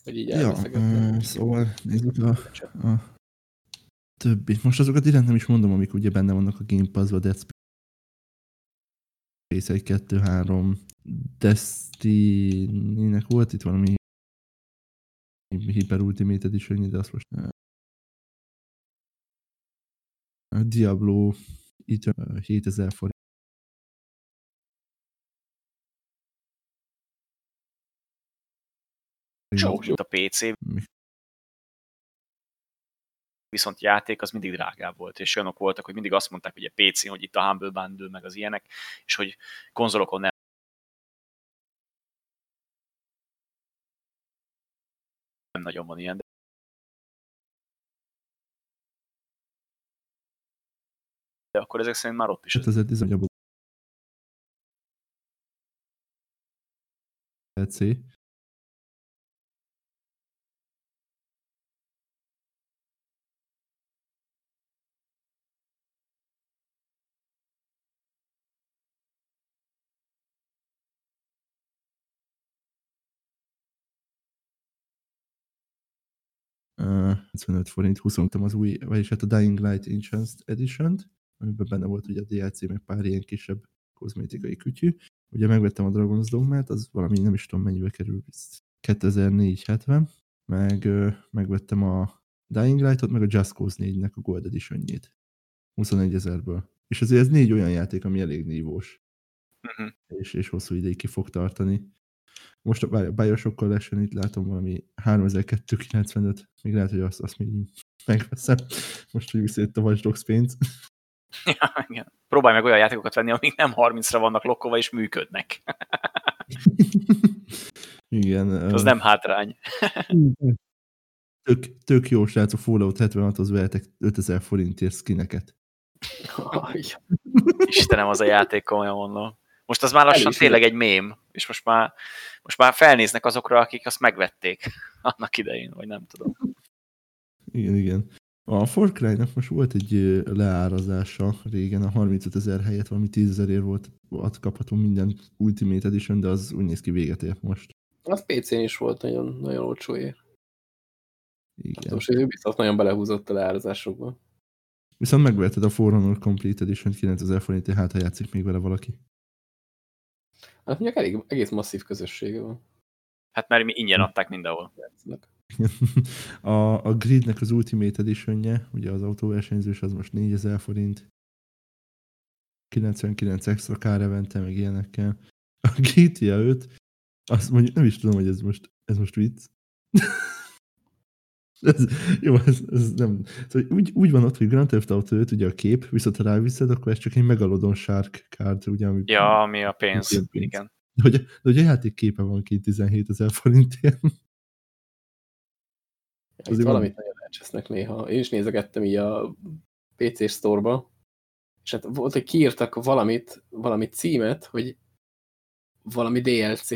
S1: hogy így
S3: ja, szóval nézzük a, a többit. Most azokat direkt nem is mondom, amik ugye benne vannak a Game Pass-ba, Dead Space 1, 2, 3, Destiny-nek volt itt valami Hyper Ultimate Edition, de azt most Diablo itt 7000 forint.
S2: Sok a PC. Viszont játék az mindig drágább volt, és olyanok voltak, hogy mindig azt mondták, hogy a PC, hogy itt a Humble Bundle, meg az ilyenek, és hogy konzolokon nem nem nagyon van ilyen, de akkor ezek szerint már ott is.
S3: Hát ez egy bizonyabb PC. Uh, 55 forint, 20 az új, vagyis hát a Dying Light Enhanced Edition-t, amiben benne volt ugye a DLC, meg pár ilyen kisebb kozmétikai kütyű. Ugye megvettem a Dragon's Dogma-t, az valami nem is tudom mennyibe kerül, 2470, meg megvettem a Dying Light-ot, meg a Just Cause 4-nek a Gold Edition-jét. 21 ezerből. És azért ez négy olyan játék, ami elég nívós. Uh-huh. És, és hosszú ideig ki fog tartani. Most a bioshock collection itt látom valami 3295, még lehet, hogy azt, azt még megveszem. Most, hogy visszajött a Watch Dogs pénz.
S2: Ja, igen. Próbálj meg olyan játékokat venni, amik nem 30-ra vannak lokkolva és működnek.
S3: igen.
S2: Az uh... nem hátrány.
S3: tök, tök jó srác, a Fallout 76-hoz vehetek 5000 forintért skineket.
S2: Istenem, az a játék, komolyan mondom. Most az már lassan tényleg egy mém, és most már, most már felnéznek azokra, akik azt megvették annak idején, vagy nem tudom.
S3: Igen, igen. A Far Cry-nak most volt egy leárazása régen, a 35 ezer helyett valami 10 ezerért volt ott kapható minden Ultimate Edition, de az úgy néz ki véget ért most.
S1: Az PC-n is volt nagyon, nagyon olcsóért. Igen. Hát most ő biztos nagyon belehúzott a leárazásokba.
S3: Viszont megveheted a For Honor Complete Edition 9000 forintért, hát ha játszik még vele valaki.
S1: Hát mondjuk elég, egész masszív közössége van.
S2: Hát mert mi ingyen adták mindenhol.
S3: A, a Gridnek az Ultimate edition ugye az autóversenyzős, az most 4000 forint. 99 extra kár evente, meg ilyenekkel. A GTA 5, azt mondjuk nem is tudom, hogy ez most, ez most vicc. ez, jó, ez, ez nem. Szóval úgy, úgy van ott, hogy Grand Theft Auto 5 ugye a kép, viszont ha ráviszed, akkor ez csak egy Megalodon Shark card, ugye,
S2: ami... Ja, ami a pénz, pénz. igen.
S3: De hogy, de hogy a játék képe van ki 17 ezer forintért.
S1: Itt
S3: Azért
S1: valamit nagyon elcsesznek néha. Én is nézegettem így a PC Store-ba, és hát volt, hogy kiírtak valamit, valami címet, hogy valami DLC,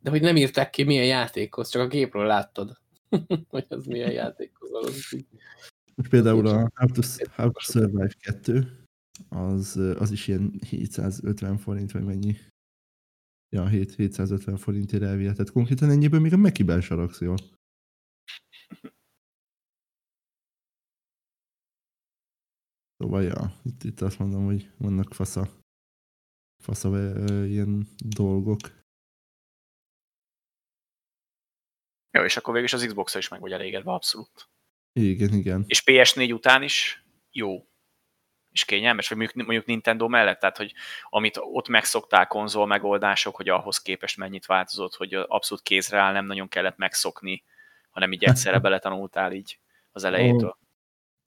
S1: de hogy nem írták ki milyen játékhoz, csak a gépről láttad, hogy az milyen játékhoz való.
S3: Most például a How to, How to Survive 2, az, az is ilyen 750 forint, vagy mennyi. Ja, 7, 750 forintért elvihetett. Konkrétan ennyiből még a Mekiben saragsz jól. Szóval, ja, itt, itt azt mondom, hogy vannak fasza, fasza ö, ilyen dolgok.
S2: Jó, és akkor végül is az xbox is meg vagy elégedve, abszolút.
S3: Igen, igen.
S2: És PS4 után is jó. És kényelmes, vagy mondjuk, mondjuk Nintendo mellett, tehát hogy amit ott megszoktál konzol megoldások, hogy ahhoz képest mennyit változott, hogy abszolút kézre áll, nem nagyon kellett megszokni, hanem így egyszerre beletanultál így az elejétől.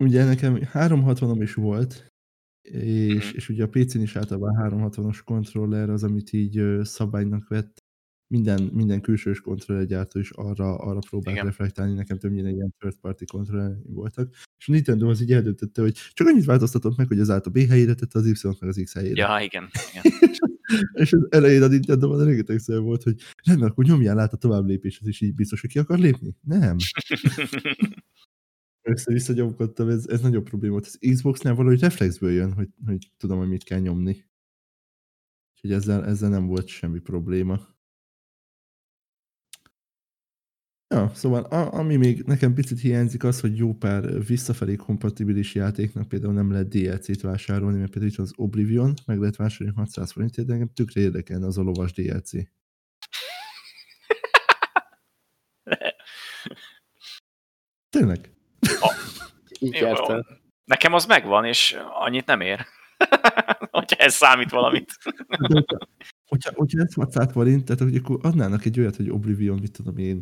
S3: Ugye nekem 360-om is volt, és,
S2: Mhm.
S3: és ugye a PC-n is általában 360-os kontroller az, amit így szabálynak vett. Minden, minden külsős kontrollergyártó is arra, arra próbált
S2: Igen.
S3: reflektálni, nekem többnyire ilyen third party kontroller voltak. És a Nintendo az így eldöntötte, hogy csak annyit változtatott meg, hogy az át a B helyére tette az Y-t meg az X helyére.
S2: Ja, igen. igen.
S3: és az elején a Nintendo-ban rengetegszer volt, hogy nem, akkor nyomjál át a tovább lépéshez, és így biztos, hogy ki akar lépni? Nem. Össze-vissza nyomkodtam, ez, ez nagyobb probléma volt. Az Xboxnál valahogy reflexből jön, hogy, hogy tudom, hogy mit kell nyomni. Úgyhogy ezzel, ezzel nem volt semmi probléma. Ja, szóval a, ami még nekem picit hiányzik az, hogy jó pár visszafelé kompatibilis játéknak például nem lehet DLC-t vásárolni, mert például itt az Oblivion, meg lehet vásárolni 600 forintért, de engem tökre érdekelne az a lovas DLC. Tényleg?
S1: Így
S2: Jó. Nekem az megvan, és annyit nem ér. Hogyha ez számít valamit.
S3: Hogyha, hogyha, ez 600 forint, tehát hogy akkor adnának egy olyat, hogy Oblivion, mit tudom én,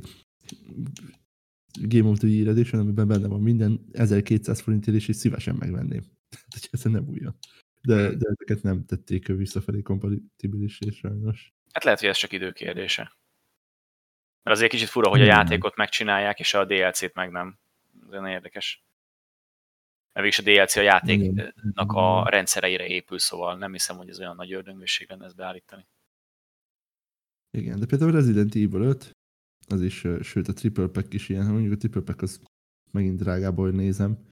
S3: Game of the Year Edition, amiben benne van minden 1200 forintért, és szívesen megvenném. Tehát, ez nem újja. De, de ezeket nem tették visszafelé kompatibilis és sajnos.
S2: Hát lehet, hogy ez csak időkérdése. Mert azért kicsit fura, hogy a játékot megcsinálják, és a DLC-t meg nem. Ez nagyon érdekes. Mert végülis a DLC a játéknak a rendszereire épül, szóval nem hiszem, hogy ez olyan nagy ördöngőség lenne ezt beállítani.
S3: Igen, de például Resident Evil 5, az is, sőt a Triple Pack is ilyen, mondjuk a Triple Pack az megint drágább, hogy nézem.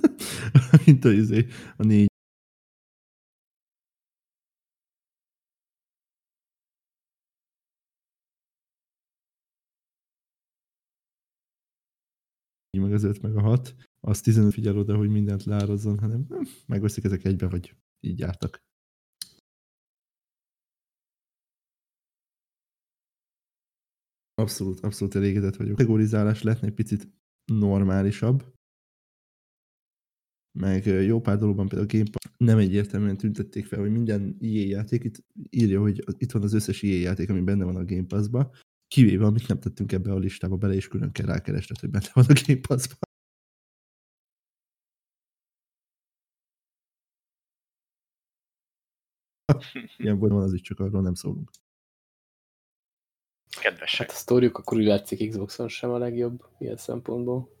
S3: Mint a, izé, a négy meg az 5 meg a 6, az 15 figyel oda, hogy mindent leárazzon, hanem hm, megveszik ezek egybe, vagy így jártak. Abszolút, abszolút elégedett vagyok. A kategorizálás lehetne egy picit normálisabb, meg jó pár dologban például a Game Pass nem egyértelműen tüntették fel, hogy minden EA játék itt írja, hogy itt van az összes EA játék, ami benne van a Game Pass-ba, kivéve amit nem tettünk ebbe a listába bele, és külön kell rákeresned, hogy benne van a Game Pass-ba. Ilyen volt van, az is csak arról nem szólunk.
S2: Kedvesek.
S1: Hát a sztoriuk akkor úgy látszik Xboxon sem a legjobb ilyen szempontból.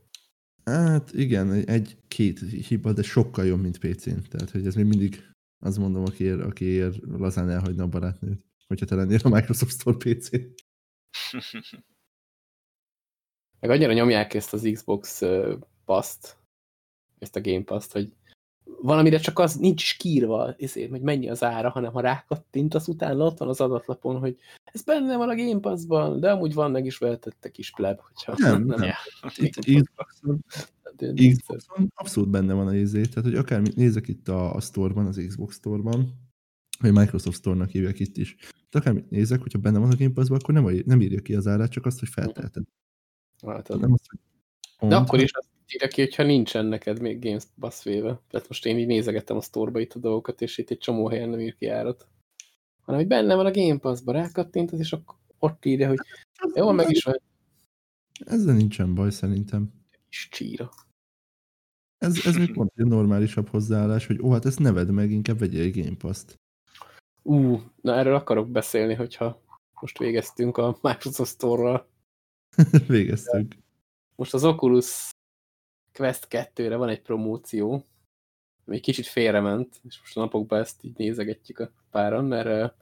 S3: Hát igen, egy-két hiba, de sokkal jobb, mint PC-n. Tehát, hogy ez még mindig azt mondom, akiért, akiért lazán elhagyna a barátnőt, hogyha te lennél a Microsoft Store PC.
S1: Meg annyira nyomják ezt az Xbox paszt, ezt a Game Pass-t, hogy valamire csak az nincs is kiírva, ezért, hogy mennyi az ára, hanem ha rákattintasz, utána ott van az adatlapon, hogy ez benne van a Game Pass-ban, de amúgy van, meg is vehetette kis pleb, hogyha
S3: Nem,
S1: nem. Game
S3: Xboxon. Xboxon abszolút benne van a izé, tehát hogy akármit nézek itt a, a store-ban, az Xbox store-ban, vagy Microsoft Store-nak hívják itt is, de akármit nézek, hogyha benne van a Game Pass-ban, akkor nem, nem írja ki az árát, csak azt, hogy felteheted.
S1: Hát, az-
S3: Nem azt, hogy
S1: De akkor is azt írja ki, hogyha nincsen neked még Games Pass véve. Tehát most én így nézegettem a sztorba itt a dolgokat, és itt egy csomó helyen nem ír ki árat. Hanem, hogy benne van a Game Pass-ba, rákattintasz, és akkor ott írja, hogy jó, meg is van
S3: Ezzel nincsen baj szerintem.
S1: kis csíra.
S3: Ez, ez még pont egy normálisabb hozzáállás, hogy ó, hát ezt neved meg, inkább vegyél egy Game Pass-t.
S1: Ú, na erről akarok beszélni, hogyha most végeztünk a Microsoft Store-ral.
S3: Végeztünk.
S1: Most az Oculus Quest 2-re van egy promóció, ami kicsit félrement, és most a napokban ezt így nézegetjük a páran, mert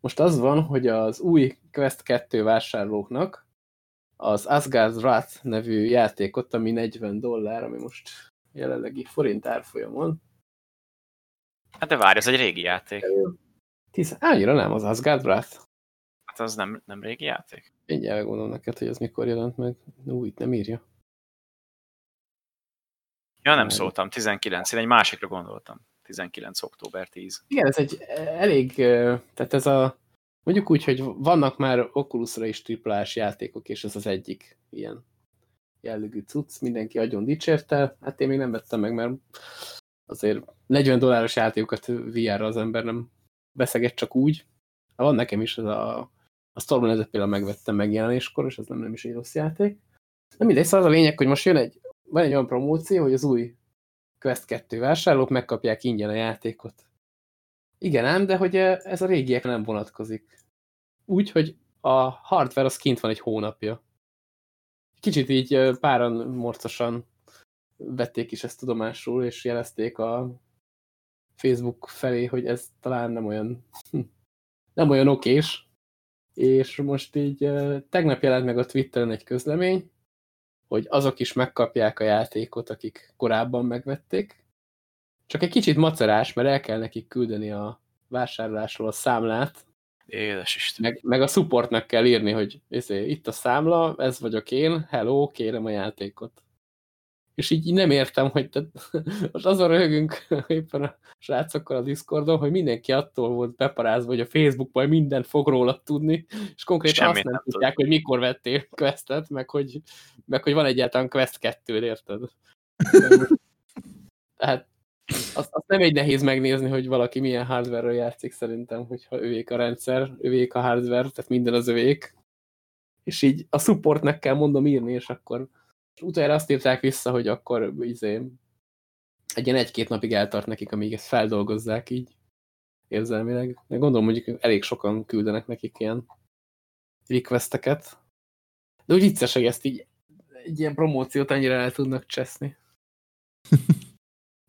S1: most az van, hogy az új Quest 2 vásárlóknak az Asgard's Wrath nevű játékot, ami 40 dollár, ami most jelenlegi forint árfolyamon.
S2: Hát de várj, ez egy régi játék.
S1: Tíz, annyira nem az Asgard Wrath.
S2: Hát az nem, nem régi játék?
S1: Mindjárt megmondom neked, hogy ez mikor jelent meg. Ú, itt nem írja.
S2: Ja, nem
S1: Nem.
S2: szóltam, 19, én egy másikra gondoltam. 19. október 10.
S1: Igen, ez egy elég, ö, tehát ez a, mondjuk úgy, hogy vannak már Oculusra is triplás játékok, és ez az egyik ilyen jellegű cucc, mindenki agyon dicsérte, hát én még nem vettem meg, mert azért 40 dolláros játékokat VR-ra az ember nem beszeget csak úgy. Hát Van nekem is ez a, a Stormlandet például megvettem megjelenéskor, és ez nem, nem is egy rossz játék. De mindegy, szóval az a lényeg, hogy most jön egy, van egy olyan promóció, hogy az új Quest 2 vásárlók megkapják ingyen a játékot. Igen ám, de hogy eh, ez a régiekre nem vonatkozik. Úgy, hogy a hardware az kint van egy hónapja. Kicsit így eh, páran morcosan vették is ezt tudomásul, és jelezték a Facebook felé, hogy ez talán nem olyan nem olyan okés. És most így eh, tegnap jelent meg a Twitteren egy közlemény, hogy azok is megkapják a játékot, akik korábban megvették. Csak egy kicsit macerás, mert el kell nekik küldeni a vásárlásról a számlát,
S2: Édes Isten.
S1: meg, meg a supportnak kell írni, hogy izé, itt a számla, ez vagyok én, hello, kérem a játékot. És így nem értem, hogy te, most azon röhögünk éppen a srácokkal a Discordon, hogy mindenki attól volt beparázva, hogy a Facebook majd mindent fog róla tudni, és konkrétan
S2: Semmit
S1: azt nem,
S2: nem tud.
S1: tudják, hogy mikor vettél questet, meg hogy, meg hogy van egyáltalán quest 2 érted? Tehát azt, azt nem egy nehéz megnézni, hogy valaki milyen hardware-ről játszik szerintem, hogyha övék a rendszer, övék a hardware, tehát minden az övék. És így a supportnek kell mondom írni, és akkor utoljára azt írták vissza, hogy akkor izé, egy ilyen egy-két napig eltart nekik, amíg ezt feldolgozzák így érzelmileg. De gondolom, mondjuk elég sokan küldenek nekik ilyen requesteket. De úgy vicces, hogy ezt így egy ilyen promóciót annyira el tudnak cseszni.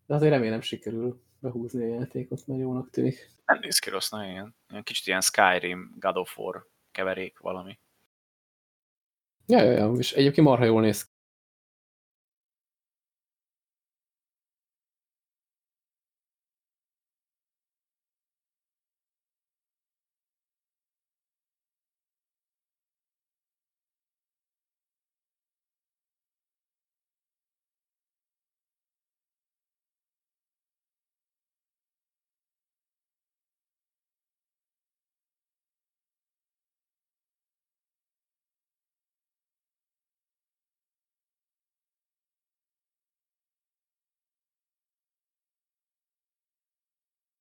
S1: De azért remélem sikerül behúzni a játékot, mert jónak tűnik.
S2: Nem néz ki rossz, na ilyen. ilyen kicsit ilyen Skyrim, God of War keverék valami.
S1: Ja, ja, ja, és egyébként marha jól néz ki.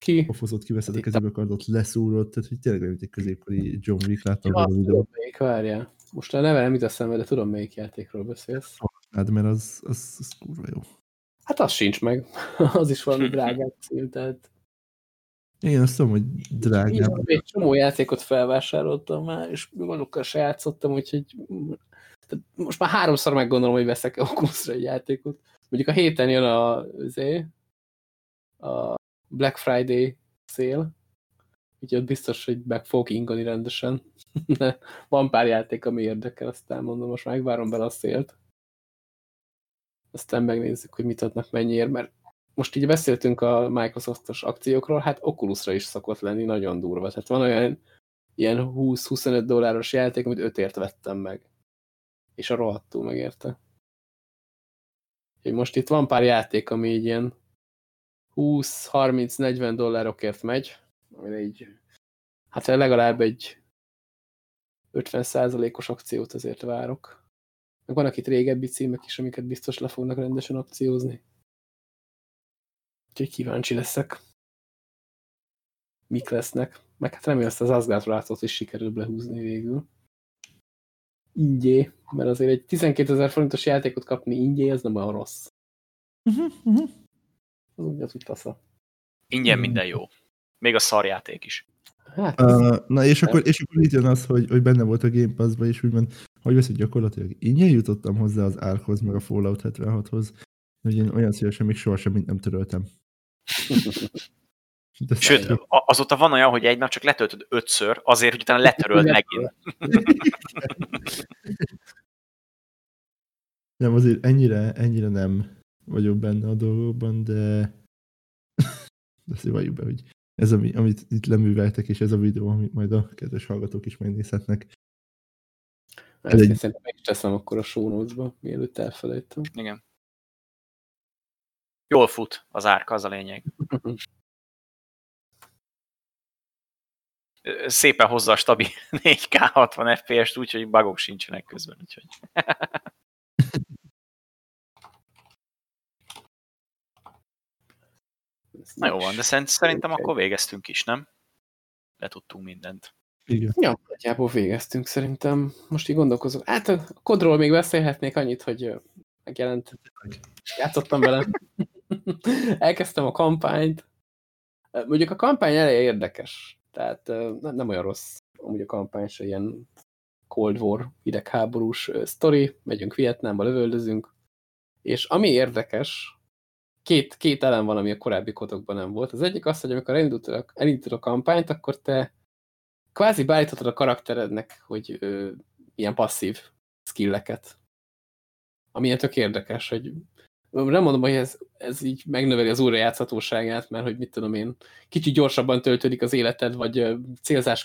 S1: Ki?
S3: Pofozott, kiveszed a kezébe kardot, leszúrod, tehát hogy tényleg mint egy középkori John Wick láttam
S1: Ja, tudom,
S3: videót.
S1: melyik, várjál. Most a neve nem jut eszembe, de tudom, melyik játékról beszélsz.
S3: Hát mert az, az, az kurva jó.
S1: Hát az sincs meg. az is valami drágább cím, tehát
S3: Igen, azt tudom, hogy drágább.
S1: Igen, egy csomó játékot felvásároltam már, és azokkal se játszottam, úgyhogy tehát most már háromszor meggondolom, hogy veszek-e Oculusra egy játékot. Mondjuk a héten jön a, azért, a Black Friday szél, úgyhogy ott biztos, hogy meg fogok ingani rendesen. De van pár játék, ami érdekel, aztán mondom, most megvárom bele a szélt. Aztán megnézzük, hogy mit adnak mennyiért, mert most így beszéltünk a Microsoftos akciókról, hát Oculusra is szokott lenni nagyon durva. Tehát van olyan ilyen 20-25 dolláros játék, amit 5 ért vettem meg. És a rohadtul megérte. Úgyhogy most itt van pár játék, ami így ilyen 20-30-40 dollárokért megy, amire így, hát legalább egy 50%-os akciót azért várok. Meg vannak itt régebbi címek is, amiket biztos le fognak rendesen akciózni. Úgyhogy kíváncsi leszek. Mik lesznek. Meg hát remélem ezt az Asgard Wrath-ot is sikerül lehúzni végül. Ingyé, mert azért egy 12 ezer forintos játékot kapni ingyé, ez nem olyan rossz.
S3: Uh-huh, uh-huh.
S1: Az úgy, az úgy fasza.
S2: Ingyen
S3: Hmm.
S2: minden jó. Még a szarjáték is.
S1: Hát,
S3: Uh, na és akkor, és akkor itt jön az, hogy, hogy benne volt a Game Pass-ba, és úgymond, hogy vesz, hogy gyakorlatilag ingyen jutottam hozzá az Arkhoz, meg a Fallout 76-hoz, hogy én olyan szívesen még sohasem mint nem töröltem. De
S2: Sőt, a- azóta van olyan, hogy egy nap csak letöltöd ötször, azért, hogy utána letöröld megint.
S3: Nem, azért ennyire, ennyire nem vagyok benne a dolgokban, de de azért valljuk be, hogy ez, ami, amit itt leműveltek, és ez a videó, amit majd a kedves hallgatók is megnézhetnek.
S1: ezt
S3: egy-
S1: szerintem meg is teszem akkor a show notes-ba, mielőtt elfelejtem.
S2: Igen. Jól fut az árka, az a lényeg. Szépen hozza a stabil 4K 60 FPS-t, úgyhogy bugok sincsenek közben. Úgyhogy. Na jó van, de szerint, szerintem akkor végeztünk is, nem? Letudtunk mindent.
S3: Igen.
S1: Ja, nagyjából végeztünk szerintem. Most így gondolkozok. Hát a kodról még beszélhetnék annyit, hogy megjelent. Játszottam vele. Elkezdtem a kampányt. Mondjuk a kampány eleje érdekes. Tehát nem, olyan rossz. Amúgy a kampány se ilyen Cold War, hidegháborús sztori. Megyünk Vietnámba, lövöldözünk. És ami érdekes, két, két elem van, ami a korábbi kodokban nem volt. Az egyik az, hogy amikor elindítod a, elindítod a kampányt, akkor te kvázi beállíthatod a karakterednek, hogy ö, ilyen passzív skilleket. Ami ilyen tök érdekes, hogy nem mondom, hogy ez, ez így megnöveli az újrajátszhatóságát, mert hogy mit tudom én, kicsit gyorsabban töltődik az életed, vagy célzás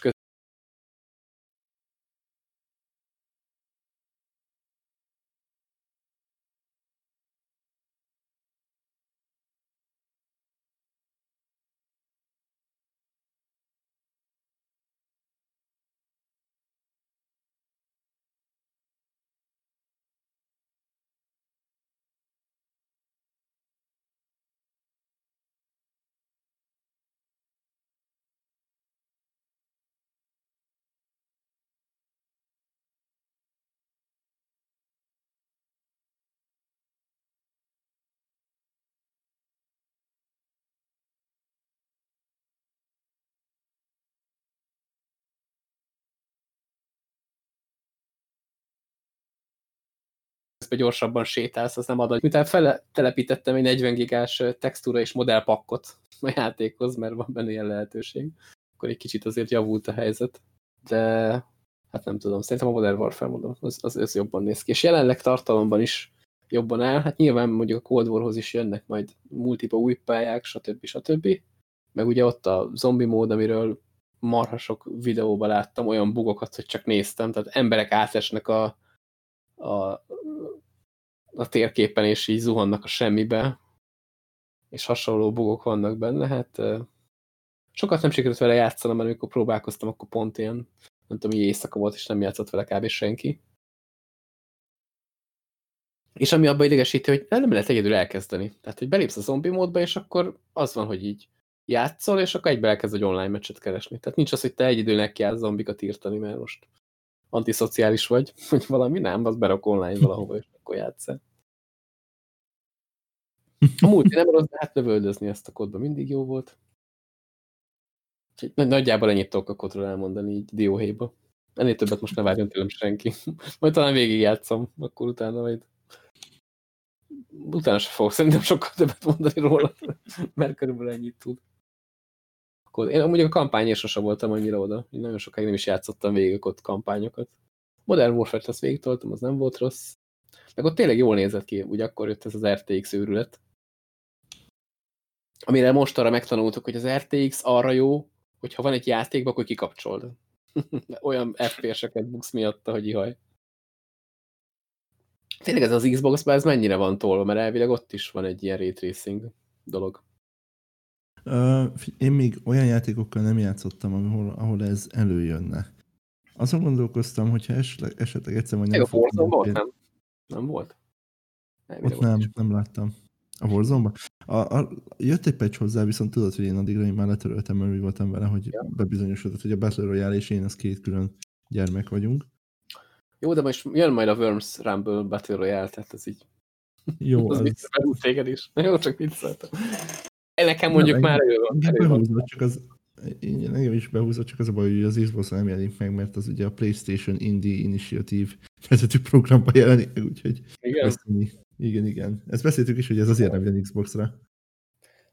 S1: közben gyorsabban sétálsz, az nem ad, miután fele telepítettem egy 40 gigás textúra és modellpakkot a játékhoz, mert van benne ilyen lehetőség, akkor egy kicsit azért javult a helyzet. De hát nem tudom, szerintem a Modern Warfare mondom, az, az, az jobban néz ki. És jelenleg tartalomban is jobban áll. Hát nyilván mondjuk a Cold Warhoz is jönnek majd multipa új pályák, stb. stb. Meg ugye ott a zombi mód, amiről marha sok videóban láttam olyan bugokat, hogy csak néztem, tehát emberek átesnek a, a, a térképen, és így zuhannak a semmibe, és hasonló bugok vannak benne, hát sokat nem sikerült vele játszanom, mert amikor próbálkoztam, akkor pont ilyen, nem tudom, így éjszaka volt, és nem játszott vele kb. senki. És ami abban idegesíti, hogy nem lehet egyedül elkezdeni. Tehát, hogy belépsz a zombi módba, és akkor az van, hogy így játszol, és akkor egybe elkezd egy online meccset keresni. Tehát nincs az, hogy te egyedül nekiállsz zombikat írtani, mert most antiszociális vagy, vagy valami, nem, az berak online valahova, és akkor játszol. A multi nem rossz, de hát lövöldözni ezt a kodba mindig jó volt. Nagyjából ennyit tudok a kodról elmondani így dióhéjba. Ennél többet most ne várjon tőlem senki. Majd talán végig játszom, akkor utána majd utána se fogok szerintem sokkal többet mondani róla, mert körülbelül ennyit tud. Akkor én amúgy a kampányért sose voltam annyira oda. Én nagyon sokáig nem is játszottam végig ott kampányokat. Modern Warfare-t azt végigtoltam, az nem volt rossz. Meg ott tényleg jól nézett ki, ugye akkor jött ez az RTX őrület. Amire most arra megtanultuk, hogy az RTX arra jó, hogyha van egy játékban, akkor kikapcsold. Olyan FPS-eket buksz miatta, hogy ihaj. Tényleg ez az Xbox-ban ez mennyire van tolva, mert elvileg ott is van egy ilyen ray dolog.
S3: Én még olyan játékokkal nem játszottam, ahol, ahol ez előjönne. Azon gondolkoztam, hogyha esetleg, esetleg egyszer majd nem
S1: a Warzone volt, nem? Nem volt? Elvileg
S3: Ott nem,
S1: is.
S3: nem láttam. A warzone a, a, Jött egy patch hozzá, viszont tudod, hogy én addigra én már letöröltem, mert úgy voltam vele, hogy
S1: Ja.
S3: bebizonyosodott, hogy a Battle Royale és én az két külön gyermek vagyunk.
S1: Jó, de most jön majd a Worms Rumble Battle Royale, tehát ez így
S3: Jó,
S1: az
S3: az,
S1: téged is. Jó, csak vicceltem. Nekem mondjuk
S3: Nem,
S1: már elő van.
S3: engem
S1: Elő van.
S3: csak az, Igen, engem is behúzott, csak az a baj, hogy az Xbox nem jelenik meg, mert az ugye a PlayStation Indie Initiative vezető programban jelenik meg, úgyhogy...
S1: Igen.
S3: Igen, igen. Ezt beszéltük is, hogy ez azért nem jön Xbox-ra.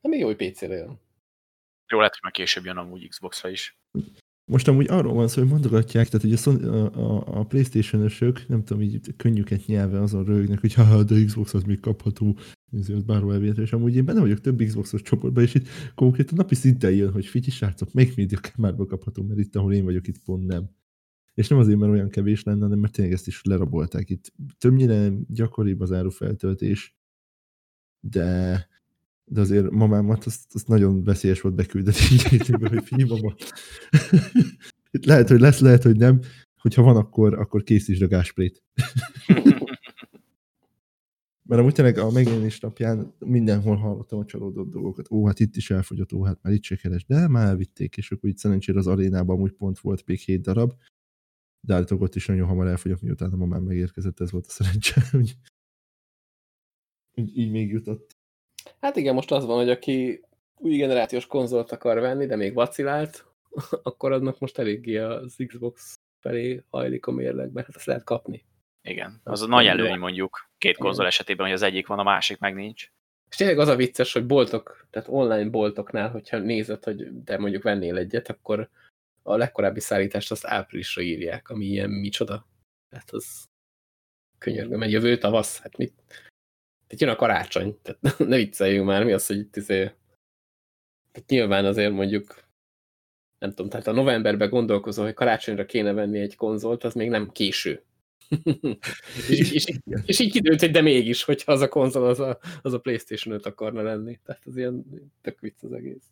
S1: Hát még jó, hogy PC-re jön.
S2: Jó, lehet, hogy már később jön amúgy Xbox-ra is.
S3: Most amúgy arról van szó, hogy mondogatják, tehát hogy a, a, a, Playstation-ösök, nem tudom, így könnyűket nyelve azon rögnek, hogy haha, de Xbox az még kapható, ezért bárhol elvihető, és amúgy én benne vagyok több Xboxos csoportban, és itt konkrétan napi szinten jön, hogy fityi srácok, melyik média márba kapható, mert itt, ahol én vagyok, itt pont nem. És nem azért, mert olyan kevés lenne, hanem mert tényleg ezt is lerabolták. Itt többnyire gyakoribb az árufeltöltés, de de azért mamámat azt, azt nagyon veszélyes volt beküldeni így hogy figyelj lehet, hogy lesz, lehet, hogy nem. Hogyha van, akkor, akkor készítsd a gásprét. Mert amúgy tényleg a megjelenés napján mindenhol hallottam a csalódott dolgokat. Ó, hát itt is elfogyott, ó, hát már itt se keres. De már elvitték, és akkor itt szerencsére az arénában amúgy pont volt még hét darab. De állítólag ott is nagyon hamar elfogyott, miután a mamám megérkezett, ez volt a szerencse. Úgy, így, így még jutott.
S1: Hát igen, most az van, hogy aki új generációs konzolt akar venni, de még vacilált, akkor adnak most eléggé az Xbox felé hajlik a mérlegbe, hát azt lehet kapni.
S2: Igen, az a nagy előny mondjuk két konzol esetében, hogy az egyik van, a másik meg nincs.
S1: És tényleg az a vicces, hogy boltok, tehát online boltoknál, hogyha nézed, hogy te mondjuk vennél egyet, akkor a legkorábbi szállítást azt áprilisra írják, ami ilyen micsoda. Tehát az könyörgöm, egy jövő tavasz, hát mit, tehát jön a karácsony, tehát ne vicceljünk már, mi az, hogy itt izé... Tehát nyilván azért mondjuk, nem tudom, tehát a novemberben gondolkozol, hogy karácsonyra kéne venni egy konzolt, az még nem késő. és, és, és, így kidőlt, hogy de mégis, hogyha az a konzol az a, az a Playstation 5 akarna lenni. Tehát az ilyen tök vicc az egész.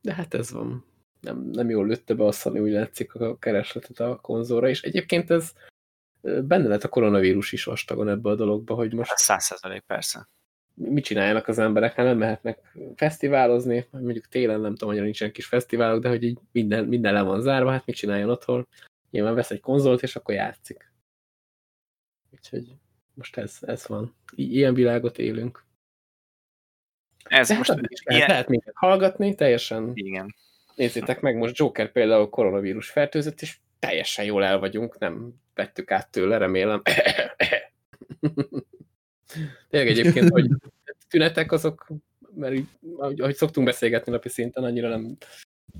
S1: De hát ez van. Nem, nem jól lőtte be a Sony, úgy látszik a keresletet a konzolra, és egyébként ez benne lett a koronavírus is vastagon ebbe a dologba, hogy most...
S2: Hát száz százalék, persze.
S1: Mit csináljanak az emberek? Hát nem mehetnek fesztiválozni, mondjuk télen nem tudom, hogy nincsenek kis fesztiválok, de hogy így minden, minden le van zárva, hát mit csináljon otthon? Nyilván vesz egy konzolt, és akkor játszik. Úgyhogy most ez, ez van. I ilyen világot élünk.
S2: Ez de most
S1: hát is lehet, ilyen... lehet minket hallgatni, teljesen.
S2: Igen.
S1: Nézzétek meg, most Joker például koronavírus fertőzött, és teljesen jól el vagyunk, nem vettük át tőle, remélem. Tényleg egyébként, hogy tünetek azok, mert így, ahogy szoktunk beszélgetni napi szinten, annyira nem,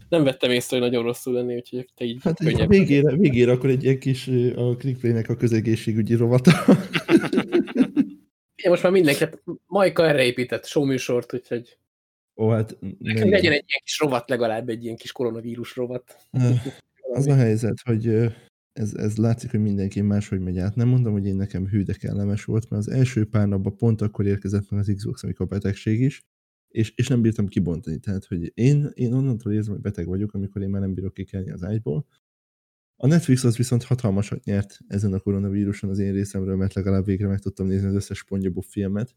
S1: nem vettem észre, hogy nagyon rosszul lenni, úgyhogy te így
S3: hát könnyebb. Végére, végére akkor egy ilyen kis a clickplay a közegészségügyi rovata.
S1: Igen, most már mindenki, hát Majka erre épített showműsort, úgyhogy
S3: Ó, hát
S1: nem. legyen egy ilyen kis rovat legalább, egy ilyen kis koronavírus rovat.
S3: Az a helyzet, hogy ez, ez látszik, hogy mindenki máshogy megy át. Nem mondom, hogy én nekem hű, de kellemes volt, mert az első pár napban pont akkor érkezett meg az Xbox, amikor a betegség is, és, és nem bírtam kibontani. Tehát, hogy én, én onnantól érzem, hogy beteg vagyok, amikor én már nem bírok kikelni az ágyból. A Netflix az viszont hatalmasat nyert ezen a koronavíruson az én részemről, mert legalább végre meg tudtam nézni az összes SpongeBob filmet.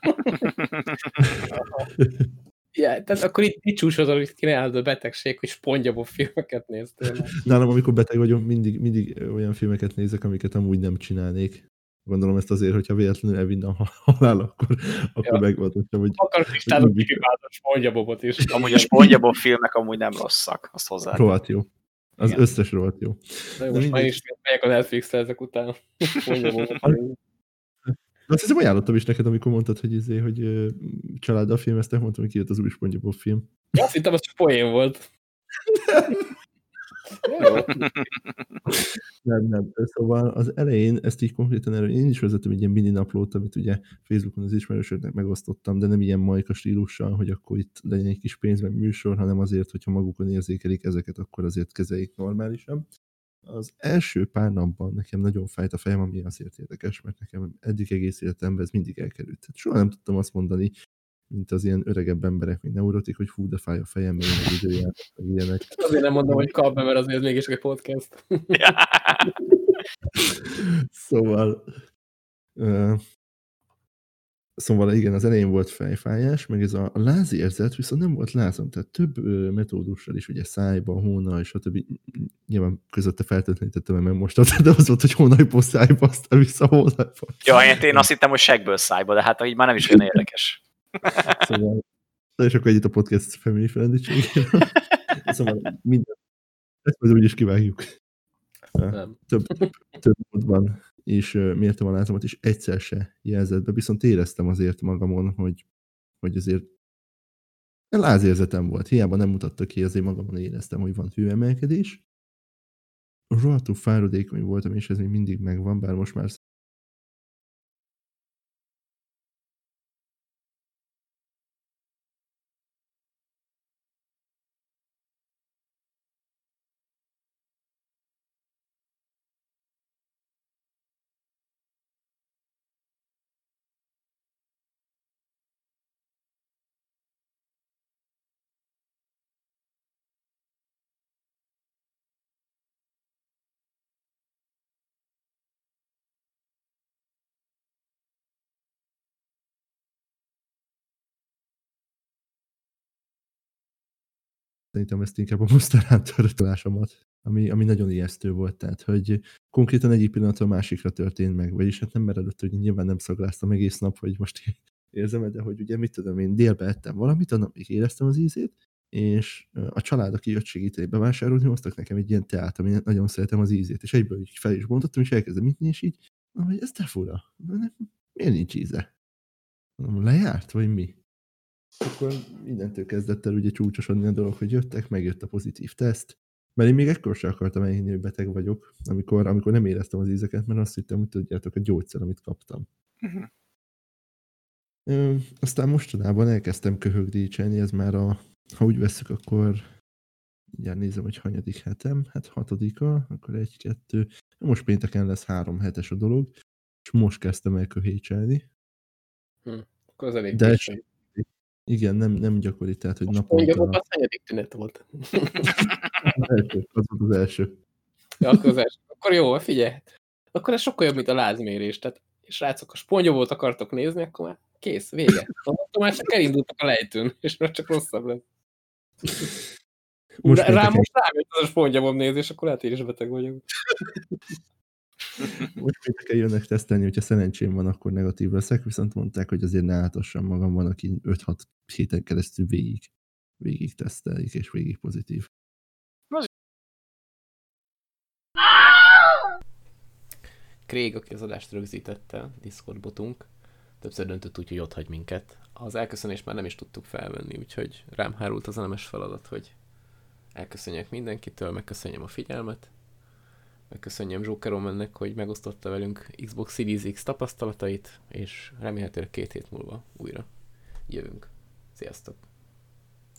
S1: Ja, tehát akkor itt, itt csúcsozol, hogy kineálod a betegség, hogy spongyabó filmeket néztél.
S3: Nálam, amikor beteg vagyok, mindig, mindig olyan filmeket nézek, amiket amúgy nem csinálnék. Gondolom ezt azért, hogyha véletlenül elvinne a halál, akkor, akkor ja. megvadottam, hogy...
S1: Akarok is tálok kipipálni a spongyabobot is.
S2: Amúgy a spongyabob filmek amúgy nem rosszak, azt hozzá.
S3: Rohadt jó. Az Igen. összes rohadt jó.
S1: De most már is megyek a Netflix-re ezek után.
S3: Azt hiszem ajánlottam is neked, amikor mondtad, hogy, izé, hogy családdal filmeztek, mondtam, hogy kijött az új SpongeBob film.
S1: Azt hittem, az csak poén volt.
S3: nem, nem. Szóval az elején ezt így konkrétan erről, én is vezettem egy ilyen mini naplót, amit ugye Facebookon az ismerősöknek megosztottam, de nem ilyen majka stílussal, hogy akkor itt legyen egy kis pénz, meg műsor, hanem azért, hogyha magukon érzékelik ezeket, akkor azért kezeljék normálisan az első pár napban nekem nagyon fájt a fejem, ami azért érdekes, mert nekem eddig egész életemben ez mindig elkerült. Tehát soha nem tudtam azt mondani, mint az ilyen öregebb emberek, mint neurotik, hogy fú, de fáj a fejem, mert én időjár, meg ilyenek.
S1: Azért nem mondom, hogy kap be, mert azért mégis egy podcast.
S3: szóval Szóval igen, az elején volt fejfájás, meg ez a lázérzet viszont nem volt lázom, tehát több ö, metódussal is, ugye szájba, hóna, és a többi, nyilván közötte feltétlenítettem meg most, de az volt, hogy hónajból szájba, aztán vissza hónajból.
S2: Ja, én, én azt hittem, hogy segből szájba, de hát így már nem is olyan érdekes.
S3: szóval és akkor együtt a podcast family friendly Szóval minden. Ezt majd úgyis kivágjuk.
S1: Nem.
S3: Több, több módban és mértem a látomat, és egyszer se jelzett be, viszont éreztem azért magamon, hogy, hogy azért lázérzetem volt. Hiába nem mutatta ki, azért magamon éreztem, hogy van hőemelkedés. Rohadtul fáradékony voltam, és ez még mindig megvan, bár most már szerintem ezt inkább a Monster Hunter talásomat, ami, ami nagyon ijesztő volt, tehát hogy konkrétan egyik pillanatról másikra történt meg, vagyis hát nem meredett, hogy nyilván nem szagláztam egész nap, hogy most érzem de hogy ugye mit tudom, én délbe ettem valamit, a napig éreztem az ízét, és a család, aki jött segíteni bevásárolni, hoztak nekem egy ilyen teát, ami nagyon szeretem az ízét, és egyből így fel is bontottam, és elkezdem mitni, és így, hogy ez te fura, miért nincs íze? Lejárt, vagy mi? Akkor mindentől kezdett el ugye csúcsosodni a dolog, hogy jöttek, megjött a pozitív teszt, mert én még ekkor sem akartam elhinni, hogy beteg vagyok, amikor, amikor nem éreztem az ízeket, mert azt hittem, hogy tudjátok, a gyógyszer, amit kaptam. Uh-huh. Ö, aztán mostanában elkezdtem köhögdícselni, ez már a, ha úgy veszük, akkor ugye nézem, hogy hanyadik hetem, hát hatodika, akkor egy, kettő, most pénteken lesz három hetes a dolog, és most kezdtem el köhécselni.
S1: Hm, akkor az elég
S3: De, igen, nem, nem gyakori, tehát, hogy naponta...
S1: Mondja, az hányadik tünet volt?
S3: első, az volt az első.
S1: Ja, akkor az első. Akkor jó, figyelj. Akkor ez sokkal jobb, mint a lázmérés. Tehát, és rácok, a spongyobot akartok nézni, akkor már kész, vége. Akkor már csak elindultak a lejtőn, és már csak rosszabb lesz. Most rám most rájött az a spongyobom nézés, akkor lehet én is beteg vagyok.
S3: Most pénteken jönnek tesztelni, hogyha szerencsém van, akkor negatív leszek, viszont mondták, hogy azért ne átassam magam, van, aki 5-6 héten keresztül végig, végig tesztelik, és végig pozitív.
S1: Craig, aki az adást rögzítette, Discord botunk, többször döntött úgy, hogy ott hagy minket. Az elköszönést már nem is tudtuk felvenni, úgyhogy rám hárult az a nemes feladat, hogy elköszönjek mindenkitől, megköszönjem a figyelmet, Megköszönjem Jokerom ennek, hogy megosztotta velünk Xbox Series X tapasztalatait, és remélhetőleg két hét múlva újra jövünk. Sziasztok!